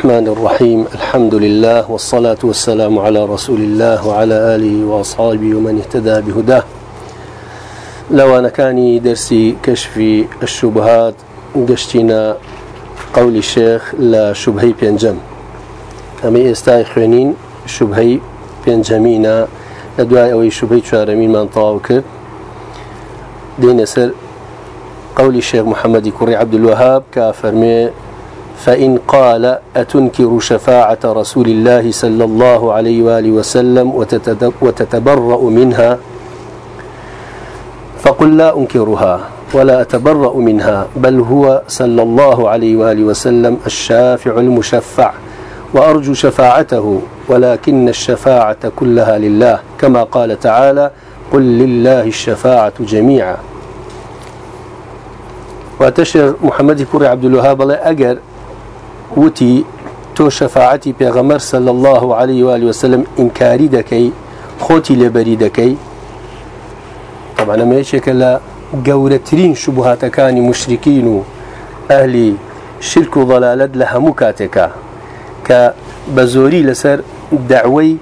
الرحمن الرحيم. الحمد لله والصلاة والسلام على رسول الله وعلى آله وأصحابه ومن اهتدى بهداه. لو أنا كان درسي كشف الشبهات قشتنا قول الشيخ لا شبهي بينجم. أمي إستاي خوينين شبهي بينجمينا. لدواء أوي شبهي شارمين من طاوك. دين سر قول الشيخ محمد كري عبد الوهاب كافرمي فإن قال أتنكر شفاعة رسول الله صلى الله عليه وآله وسلم وتتبرأ منها فقل لا أنكرها ولا أتبرأ منها بل هو صلى الله عليه وآله وسلم الشافع المشفع وأرجو شفاعته ولكن الشفاعة كلها لله كما قال تعالى قل لله الشفاعة جميعا. وتشر محمد كوري عبد الوهاب لا أجر وتي تو شفاعتي بيغمر صلى الله عليه وآله وسلم إنكاري دكي خوتي لبري دكي طبعا ما يشك لا قورترين شبهات كان مشركين أهلي شرك وضلالت لها مكاتكا كبزوري لسر دعوي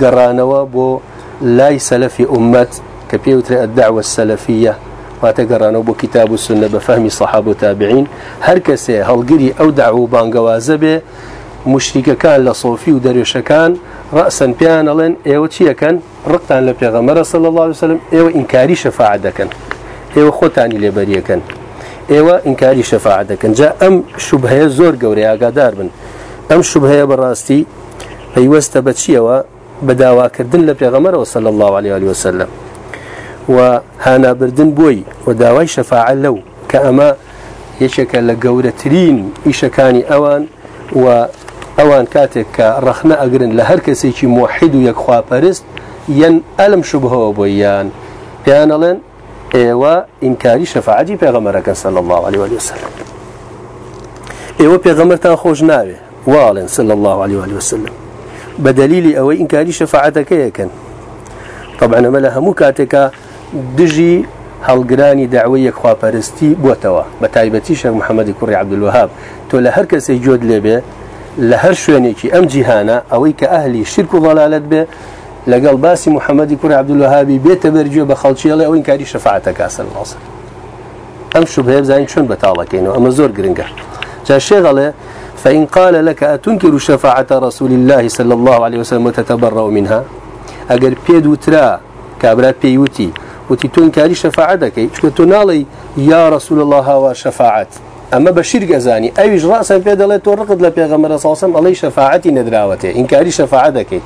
قرانوا بو لاي سلفي أمت كبيوتر الدعوة السلفية واتقرانه بو كتاب السنة بفهم صحابة وتابعين. هر كسي هلقري أو دعو بانقوازة به مشركة كان لصوفي ودريش كان رأسا بيانا ايو تشيا كان رقتان لبيغمرة صلى الله عليه وسلم ايو إنكاري شفاعة دكن ايو خوتاني لبريا كان ايو إنكاري شفاعة دكن جاء أم شبهة زور قوري آقادار من أم شبهة براستي هيوست بتشيوا بداوا كردن لبيغمرة صلى الله عليه وسلم. و هانا بردن بوي وداوي شفاعة لو. كأما يشك لقورترين إيشكاني أوان و أوان كاتك رخنا أقرن لهر كسيكي موحد يكخوا برست ين ألم شبهه بويان. بيانلن إيوا إنكاري شفاعتي پیغمبرك صلى الله عليه وسلم. إيوا پیغمبرتان خوش ناوي والن صلى الله عليه وسلم. بدليل أو إنكاري شفاعتك يكن. طبعا ملها مكاتك دژی هەڵگرانی داوەیەک خواپەرستی بووتەوە بە تایبەتی شەر محەممەدی کوڕی عبدالوهاب تۆ لە هەر کەسی جۆت لێبێ لە هەر شوێنێکی ئەم جیهانە ئەوەی کە ئەهلی شرک و ضلالت بێ لەگەڵ باسی محەممەدی کوڕی عبدالوهابی بێتە بەرجێ بە خەڵکیڵێ ئەوەی کاری شەفاعتە کاسە لاسە ئەم شوبهێ بزانین چۆن بەتاڵەکەینەوە ئەمە زۆر گرنگە. جا شێغەڵێ فإن قال لك أتنكر شفاعة رسول الله صلى الله عليه وسلم وتتبرأ منها؟ أجر بيدو ترى كابرات بيوتي وتي تو انكاري شفاعة دكي يا رسول الله هوا شفاعت اما بشير ازاني إيش راسا في دله تو رقد لبيغمبر صلى الله عليه وسلم شفاعتي ندراوته انكاري شفاعة دكي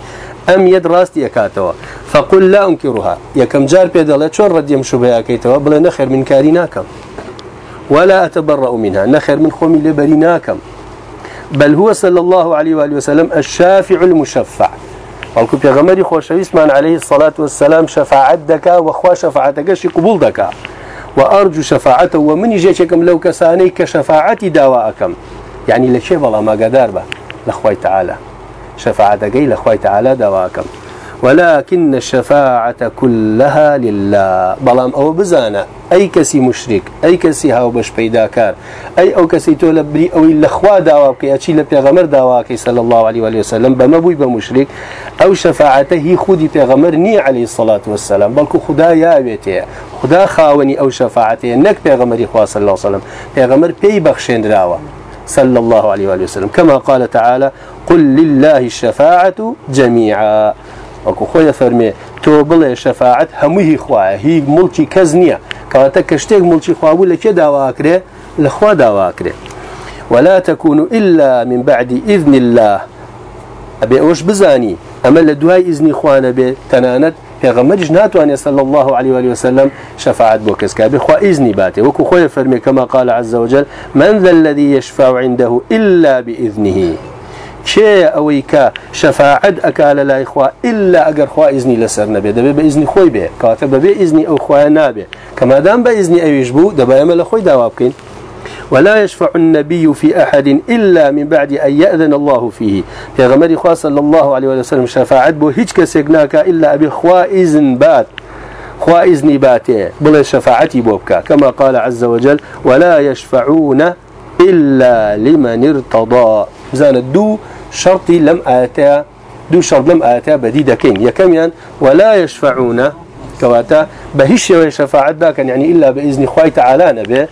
ام يد راستي يكاتوا فقل لا انكرها يا كم جار في دله شو رد يمشو بها كيتوا بلا نخر من كاريناكم ولا اتبرأ منها نخر من خومي لبريناكم بل هو صلى الله عليه واله وسلم الشافع المشفع بەڵکو پێغەمەری خۆشەویستمان عليه الصلاة والسلام شفاعت دەکا وەخوا شفاعتەکەشی قبول دەکا وأرجو شفاعته ومني جيشكم لو كساني كشفاعتي دواءكم. يعني لشي بلا ما قدار به لخوي تعالى. شفاعتك لخوي تعالى دواءكم. ولكن الشفاعة كلها لله. بلام أو بزانا أي كسي مشرك أي كسي هاو بش بيداكار أي أو كسي تولى بري أو الأخوة دعواك أشي لبيغمر دعواك صلى الله عليه وآله وسلم بمبوي بمشرك أو شفاعته خودي بيغمر ني عليه الصلاة والسلام. بل خدا يا بيتي خدا خاوني أو شفاعته نك بيغمر إخوة صلى الله عليه وسلم. بيغمر بي بخشين دعوة صلى الله عليه وآله وسلم. كما قال تعالى قل لله الشفاعة جميعا. وەکو خۆی فەرمێ تۆ بڵێ شەفاعت هەمووی خوایە هی مڵکی کەس نییە. کەواتە کە شتێک مڵکی خوابوو لە کێ داواکرێ؟ لەخوا داواکرێ. ولا تكون إلا من بعد إذن الله. أبي أوش بزاني أما لدواي إذن إخوانا بي تنانت پیغمبرش ناتواني صلى الله عليه وآله وسلم شفاعت بو كسكا بخوا إذني باته وكو خويا فرمي كما قال عز وجل من ذا الذي يشفع عنده إلا بإذنه. چه ئەوەی کە شەفاعد ئەکا لە لای خوا إلا ئەگەر خوا ئیزنی لەسەر نەبێ. دەبێ بە ئیزنی خۆی بێ. کاتە بەبێ ئیزنی ئەو خوایە نابێ. کەمادام بە ئیزنی ئەویش بوو داوا بکەین. ولا يشفع النبي في أحد إلا من بعد أن يأذن الله فيه. في غمر خوا صلى الله عليه وسلم شفاعت بو هيج كسيقناك إلا أبي خوا إذن بات. خوا إذن باته بل شفاعتي بوبكا كما قال عز وجل ولا يشفعون إلا لمن ارتضى. بزانە دوو شرطي لم آتا دو شرط لم آتا بديدة كين. يكميان ولا يشفعون. كواتا بهش شفاعة باكن يعني إلا بإذن خوي تعالى نبي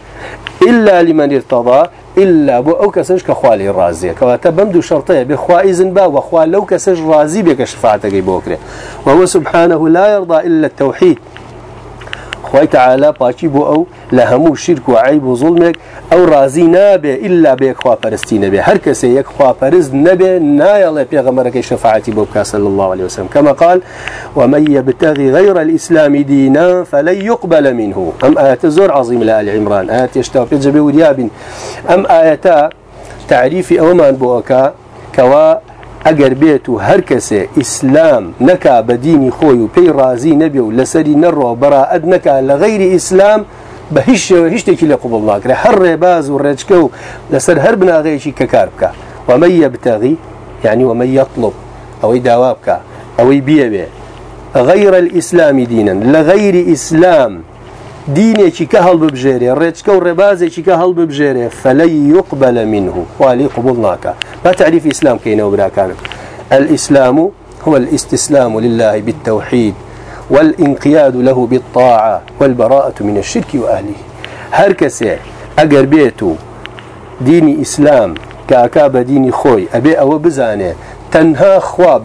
إلا لمن ارتضى إلا بو أو كسج كخوالي الرازية كواتا بمدو شرطية بخوا إذن با وخوا لو كسج رازي بك شفاعتك بوكري وهو سبحانه لا يرضى إلا التوحيد. خوي تعالى باچی بو أو لهمو شرك وعيب وظلمك أو رازي نابه الا بيك خوا پرستی نبه. هر کسی یک خوا پرز نبه نایله پیغمبرك شفاعتي بوك صلى الله عليه وسلم كما قال ومن يبتغي غير الاسلام دينا فلن يقبل منه. ام آيات زور عظيم لآل عمران. آيات يشتاق يجب ودياب ام آياتا تعريف اومان بوكا كوا اگر بيتو هر کسی اسلام خوی و پی رازی نبی و لسری نرو براءت نکا لغیر اسلام بهش تکی لقبول ناکره هر رباز و رجکو لسر هر بناغیشی ککار بکا ومن يبتغي يعني ومن يطلب أو دوابك أو بيبه غير الإسلام دينا لغير إسلام دينێکی کە هەڵ ببژێرێ ڕێچکە و ڕێبازێکی کە هەڵ ببژێرێ فەلەی يقبل منه. والی قبول ناکە با تعريف إسلام كينو براكان الإسلام هو الاستسلام لله بالتوحيد والإنقياد له بالطاعة والبراءة من الشرك وأهله. هركسي أقر بيتو ديني إسلام كأكاب ديني خوي أبي أو بزاني تنها خوا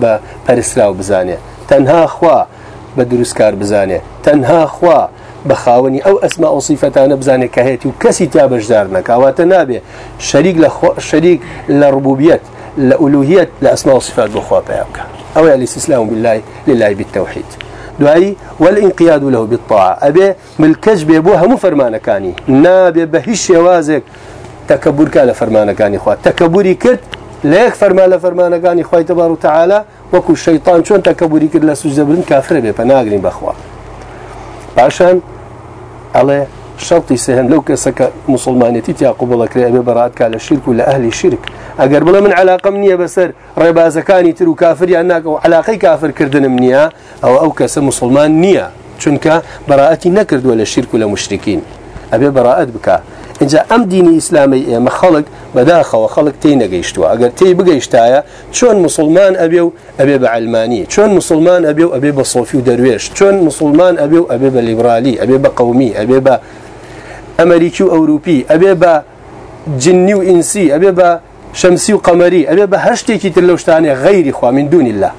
بپرسراو بزاني تنها خوا بدروسكار بزاني تنها خوا بخاوني أو اسماء صفتان بزاني كهيتي وكسي تابش دارنا كاواتا نابي شريك لخو شريك لربوبيات لألوهية لأسماء وصفات بخوا بيابك أو الاستسلام بالله لله بالتوحيد دعي والانقياد له بالطاعة. أبي من الكذب يبوها مو فرمان كاني نابي بهش يوازك تكبر كان فرمان كاني خوا. تكبري كت ليك فرمان فرمان كاني خوا تبارك وتعالى وكو الشيطان شون تكبري كت لسجد برن كافر بي فناقرين بخوا عشان على شرطي سهم لو كسك مسلمانيتي تيا قبول كري أبي برات كان الشرك ولا أهل الشرك أجر بلا من علاقة منية بسر ربا زكاني ترو كافر يعني علاقة كافر كردن منيا أو أو كس مسلمان نيا چونك براءتي نكرد ولا الشرك ولا مشركين أبي براءت بك اینجا أم دینی اسلامی ئێمە خەڵک بەداخەوە خەڵک تی نەگەیشتووە ئەگەر تی بگەیشتایە چۆن مسلمان ئەبێ و ئەبێ بە علمانی چۆن مسلمان ئەبێ و ئەبێ بە سۆفی و دەروێش چۆن مسلمان ئەبێ و ئەبێ بە لیبرالی ئەبێ بە قومی ئەبێ بە ئەمریکی و ئەوروپی ئەبێ بە جننی و ئینسی ئەبێ بە شەمسی و قەمەری ئەبێ بە هەر شتێکی تر لەو شتانێ غەیری خوا من دونی الله.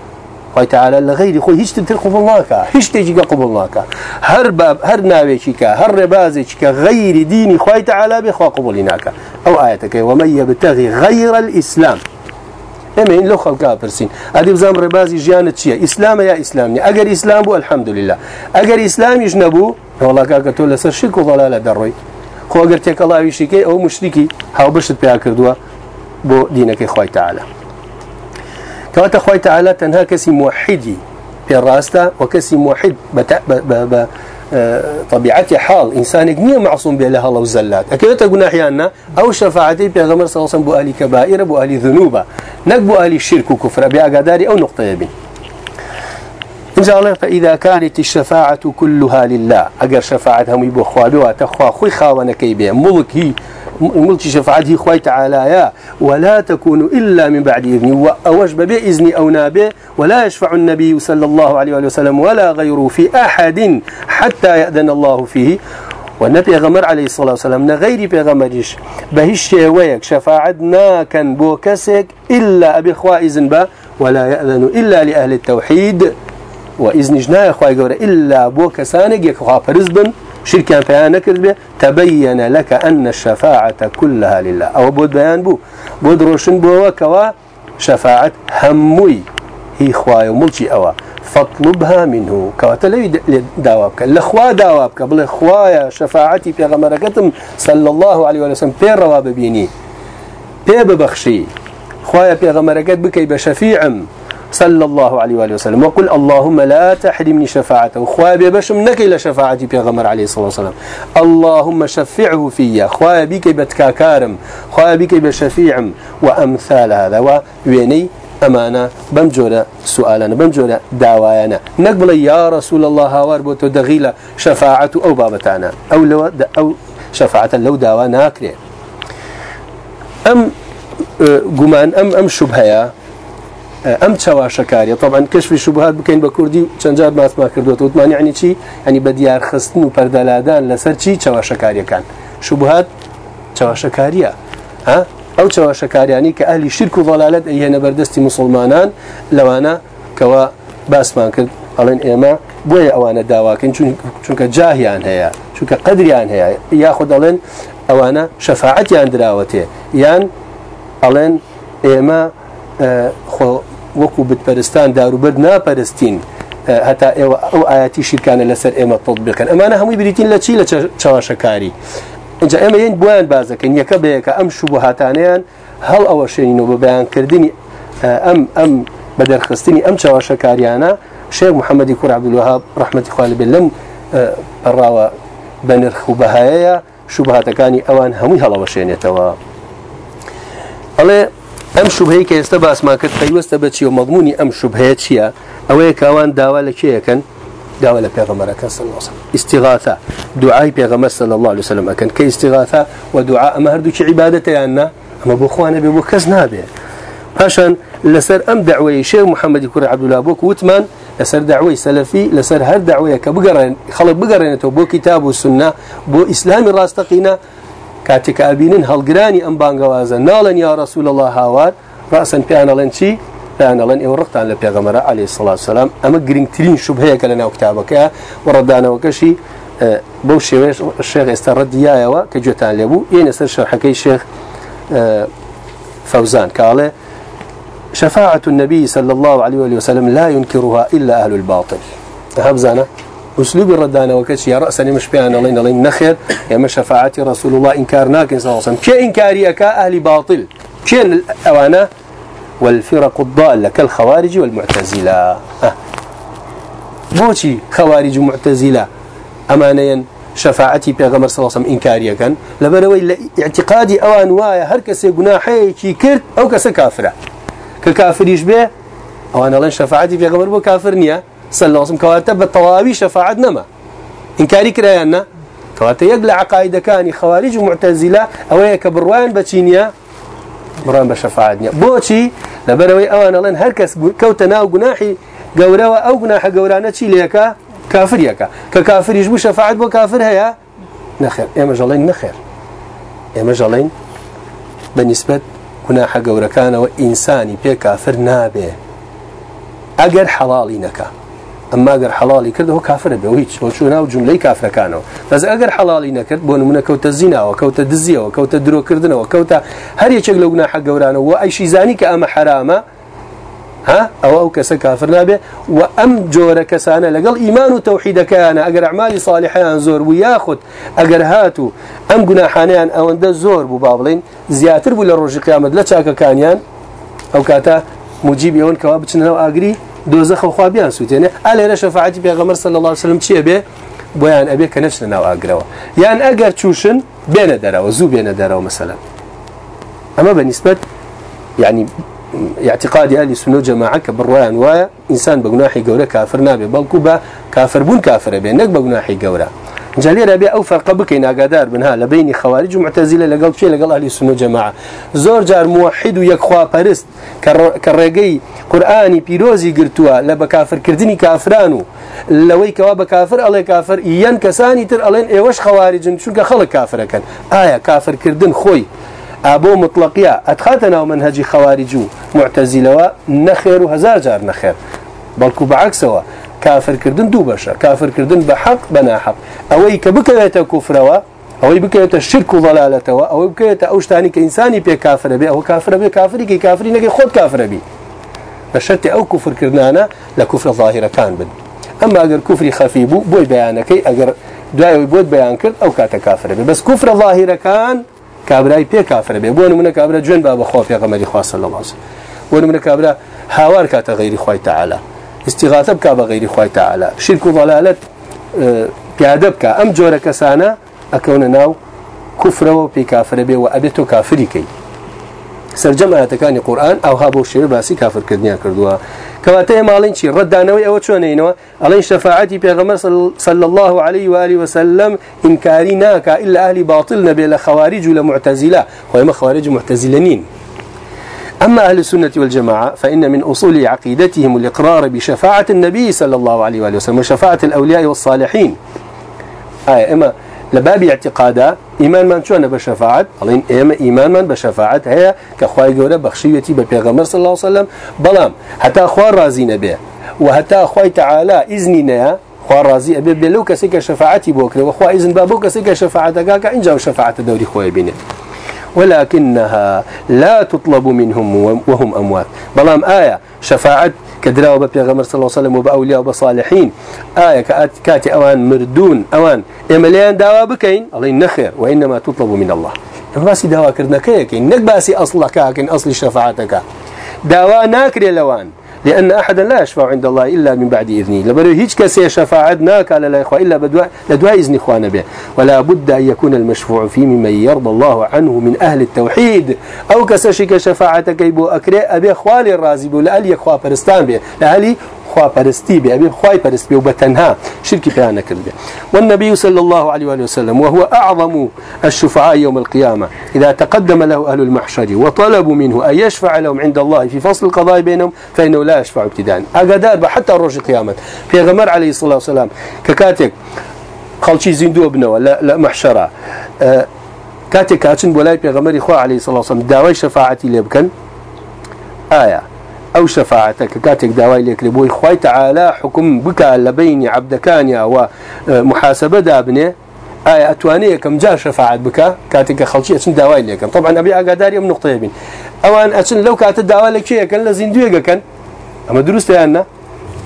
خوي تعالى لغير خوي هيش تنتر قبول ناكا هيش تيجي قبول ناكا هر باب هر ناويشي كا هر ربازي كا غير ديني خوي تعالى بخوا قبول ناكا أو آياتك ومن يبتغي غير الإسلام؟ اما ان لو خلقا برسين ادي بزام ربازي جيانت شيء اسلام يا اسلامني اگر اسلام بو الحمد لله اگر اسلام يجنبو والله كاكا تقول لسر شرك وضلالة دروي خو اگر تيك الله يشيكي أو مشركي هاو بشت بيا كردوا بو دينك خوي تعالى كواتا خوي تعالى تنها كسي موحدي في الراستا وكسي موحد بتا ب ب ب طبيعتي حال إنسان نية معصوم بها الله وزلات أكيد تقول أحيانا أو شفاعتي بيغمر صلى الله عليه وسلم بو أهل كبائر بو أهل ذنوبة نقبو أهل الشرك وكفر بأقداري أو نقطة يبين. إن شاء الله فإذا كانت الشفاعة كلها لله أجر شفاعتهم يبو خوابي وتخوا خوي خاوانا كيبي ملك هي ملك شفاعته خوي تعالى يا ولا تكون إلا من بعد إذنه وأوجب بإذن أو نابه ولا يشفع النبي صلى الله عليه وسلم ولا غيره في أحد حتى يأذن الله فيه. والنبي غمر عليه الصلاة والسلام غير بيغمرش بهش ويك شفاعتنا كان بوكسك إلا أبي خوا إذن با ولا يأذن إلا لأهل التوحيد. وإذن خواهي قورة إلا بوكسانك يكخوا فرزبن شركا فيها كذبه تبين لك أن الشفاعة كلها لله. أو بود بيان بو. بود روشن بو وكوا شفاعة هموي. هي خواي وملشي أوا. فاطلبها منه. كواتلي داوابك لخوا داوابك بل خوايا شفاعتي في غمركتم صلى الله عليه وسلم. بير رواب بيني. بير ببخشي. خوايا في غمركت بكي بشفيعم صلى الله عليه وآله وسلم. وقل اللهم لا تحرمني شفاعته. خوابي بشم نكي لشفاعتي بيغمر عليه الصلاة والسلام. اللهم شفعه فيا. خوابي كي بتكاكارم خوابي كي بشفيعم. وأمثال هذا. ويني أمانة. بمجورة سؤالنا. بمجورة دعوانا نقبل يا رسول الله هاوار بوتو دغيلة شفاعة أو بابتانا. أو, لو أو شفاعة لو دعوانا أكري أم قمان أم أم شبهة ئەم چاواشەکاریە طبعاان کەشوی شوبهات بکەین بە کوردی چەندجار باسما کردوێت وتمان عنی چی؟ ئەنی بە دیارخستن و پەردەلادان لەسەر چی چاواشەکاریەکان. شوبهات چاواشەکاریە. ئەو چاواشەکاریانی کە ئەلی شرک و وڵالەت ئەهێنە بەردەستی مسلمانان لەوانە کەوا باسمان کرد. ئەڵێن ئێمە بۆیە ئەوانە داواکەین؟ چونکە جاهیان هەیە. چونکە قدریان هەیە. یاخود دەڵێن ئەوانە شەفاعتیان دراوەتێ. یان ئەڵێن ئێمە خۆ وەکو بتپەرستان داروبەر ناپەرستین هەتا ئێوە ئەو ئاەتی شیرکانە لەسەر ئێمە تڵبیکەن ئەمانە هەمووی بریتین لە چی؟ لە چاواشەکاری. اینجا ئێمە یەن بۆیان بازەکەن یەکە بەیەکە ئەم شوب هاتانیان هەڵ ئەوە شێنینەوە بە بەیانکردنی ئەم ئەم بەدەرخستنی ئەم چاواشەکاریانە. شێخ محەممەدی کوور عبدالوهاب ڕحمەتی خالی بێ لەم پەڕاوە بە نرخ و بەهایەیە. شوبهاتەکانی ئەوان هەمووی ام شبهه که است باس ما کرد پیوسته بچی و مضمونی ام شبهه چیه اوه کاوان داوا لکیه کن داوا الله علیه وسلم. استغاثه دعای پیغمبر صلی الله علیه وسلم اکن که استغاثه و دعاء ما هردو چی عبادته أنا اما بو خوانه بي بو كز نابه باشن لسر ام دعوه شيخ محمد كوري عبد الله بوك وتمان لسر دعوه سلفي لسر هر دعوه كبقرن خلق بقرن تو بو كتاب والسنة بو اسلام راستقينا كاتك أبينن هالجراني أم بانجوازا نالن يا رسول الله هاوار رأسا بيانا لنشي بيانا لن إورقت عن البيغمرة عليه الصلاة والسلام. أما قرين ترين شبهة كلنا وكتابك وردانا وكشي بو شيخ الشيخ استرد يايوا كجوتان لبو ينسر شرحكي الشيخ أه، فوزان قال شفاعة النبي صلى الله عليه وسلم لا ينكرها إلا أهل الباطل. هبزانا أسلوب الردانة وكش يا رأسا مش بيان الله الله نخير يا مش شفاعة رسول الله. إنكارناك صلى الله عليه وسلم. كي إنكاريك أهل باطل. كين الأوانة والفرق الضالة كالخوارج والمعتزلة. أه. بوشي خوارج ومعتزلة. أمانيا شفاعتي بيغمر صلى الله عليه وسلم إنكاريا كان لبروي اعتقادي أوان وايا. هركسي قناحي كي كرت أو كسا كافرة. ككافر يشبه أوان الله شفاعتي بيغمر بو كافر صلى الله عليه وسلم. كواتا بالطواوي شفاعة نما. إنكاري كرايانا كواتا يقلع عقائد كاني خوارج ومعتزلة. أو كبروان بتشينيا بروان بشفاعة نيا بوشي لبروي أوان الله هركس كوتنا وقناحي قوروا أو قناح قورانا تشي ليكا كافر يكا ككافر يجبو شفاعة بو كافر هيا؟ نخير. يا مجالين نخير. يا مجالين. بالنسبة قناح قوركان وإنساني بي كافر نابه. أجر حلالي نكا. أما اگر حلالي كرد هو كافر به هیچ هو شو ناو جملة كافر كانوا. بس اگر حلالي نكرد بون من كوت الزنا وكوت الدزيه وكوت الدرو كردنا وكوت هر يچ لو حق ورانه واي شي زاني كأما حرامة ها؟ أو أو كس كافر نابه وام جور كسانه لقل إيمان وتوحيد كان اگر اعمال صالحه زور وياخذ اگر هاتو. أم جناحانيان أو اند زور بو بابلين زياتر بو لروج قيامه لا كانيان. أو كاتا مجيب يون كواب تشنو اغري دوزخ خوابيان سوتينه على شفاعتي بيغمر صلى الله عليه وسلم چی به بيان ابي كنفس ناو اقروا يعني اگر چوشن درا وزو بين درا مثلا. اما بالنسبة يعني اعتقاد أهل السنة جماعة كبروان و انسان بجناحي قوله كافر نابي بل كوبا كافر بون كافر بينك بجناحي قوله جالي ربي أو فرق بك ان اقدار بينها لبين خوارج ومعتزله لقال شيء لقال أهل السنة جماعة. زور جار موحد ويكخوا برست كرغي قراني بيروزي قرتوا لبا كافر كردني كافرانو لوي كوا كافر الله كافر ين كساني تر الين ايوش خوارج شو خلق كافر كان إيه كافر كردن خوي ابو مطلقيا ادخلتنا منهج خوارج معتزله نخير وهزار جار نخير بلكو بعكسه كافر كردن دو بشر كافر كردن بحق بنا حق. أوي كبكيت كفروا أوي بكيت الشرك وضلالته أو بكيت اوشتاني كإنساني بي كافر بي أو كافر بي كافري كي كافري نكي خود كافر بي. بشرت أو كفر كردنانا لكفر ظاهرة كان بد أما اگر كفر خفي بو بوي بيانكي اگر دعاوي بود بيان أو كاتا كافر بي. بس كفر ظاهرة كان كابراي بي كافر بي. بون من كابرا جن باب خوف يا غمري خاص صلى الله وسلم. بون من كابرا هاوار كاتا غير خوي تعالى. استغاثة بك بغير خوي تعالى شرك وضلالة پیاده بك ام جوره كسانا اكون ناو و بي كافر بي و قرآن أو هابو الشيء باسي كافر كردنيا كردوا كواته مالين شي ردانوي أو چونينوا علين شفاعتي پیغمبر صلى الله عليه واله وسلم انكاريناك الا أهل باطل نبي لخوارج ولا معتزله خويما خوارج معتزلنين أما أهل السنة والجماعة فإن من أصول عقيدتهم الإقرار بشفاعة النبي صلى الله عليه وآله وسلم وشفاعة الأولياء والصالحين. آية إما لباب اعتقادا إيمان من شو أنا بشفاعة؟ قالين إما إيمان من بشفاعة هي كخواي جورا بخشيتي ببيغمر صلى الله عليه وسلم. بلام حتى أخوار رازين به وحتى أخوي تعالى إذننا خوا راضي أبي بلو كسيك شفاعتي بوكري وخوا إذن بابو كسيك شفاعتك إنجا شفاعة دوري خوي بينه ولكنها لا تطلب منهم وهم أموات. بلام آية شفاعة كدراو ببيغمر صلى الله عليه وسلم وبأولياء وبصالحين. آية كاتي أوان مردون أوان إمليان داوا بكين الله نخير وإنما تطلب من الله. باسي داوا كرنا كيكين نك باسي أصلك كاكين أصل شفاعتك. داوا ناكري لوان. لأن أحدا لا يشفع عند الله إلا من بعد إذنه. لبرو هيج كسي شفاعتنا قال لا إخوة إلا بدواء لدواء إذن إخوانا به. ولا بد أن يكون المشفوع فيه ممن يرضى الله عنه من أهل التوحيد. أو كسشك شفاعتك يبو أكري أبي أخوالي الرازي بو لألي يخوى فرستان به. لألي خوا پرستی به ابي خواي پرست به وبتنها شرك بيان كرده والنبي صلى الله عليه وآله وسلم وهو أعظم الشفعاء يوم القيامة إذا تقدم له أهل المحشر وطلبوا منه أن يشفع لهم عند الله في فصل القضاء بينهم فإنه لا يشفع ابتداء. أقدار حتى روج القيامة في غمر عليه الصلاة والسلام ككاتك خلشي زندو ابنه لا, لا أه كاتك كاتن بولاي في غمر إخوة عليه الصلاة والسلام داوي شفاعتي ليبكن آية أو شفاعتك. كاتك داوي لك لبوي. خوي تعالى حكم بك لبين عبدكان ومحاسبة دابنه آية أتوانية كم جاء شفاعة بك. كاتك خلشي أسن داوي لك طبعا أبي أقداري من نقطة يبين. أوان أسن لو كانت داوي لك شيء كان لازم دويقا كان. أما درست يا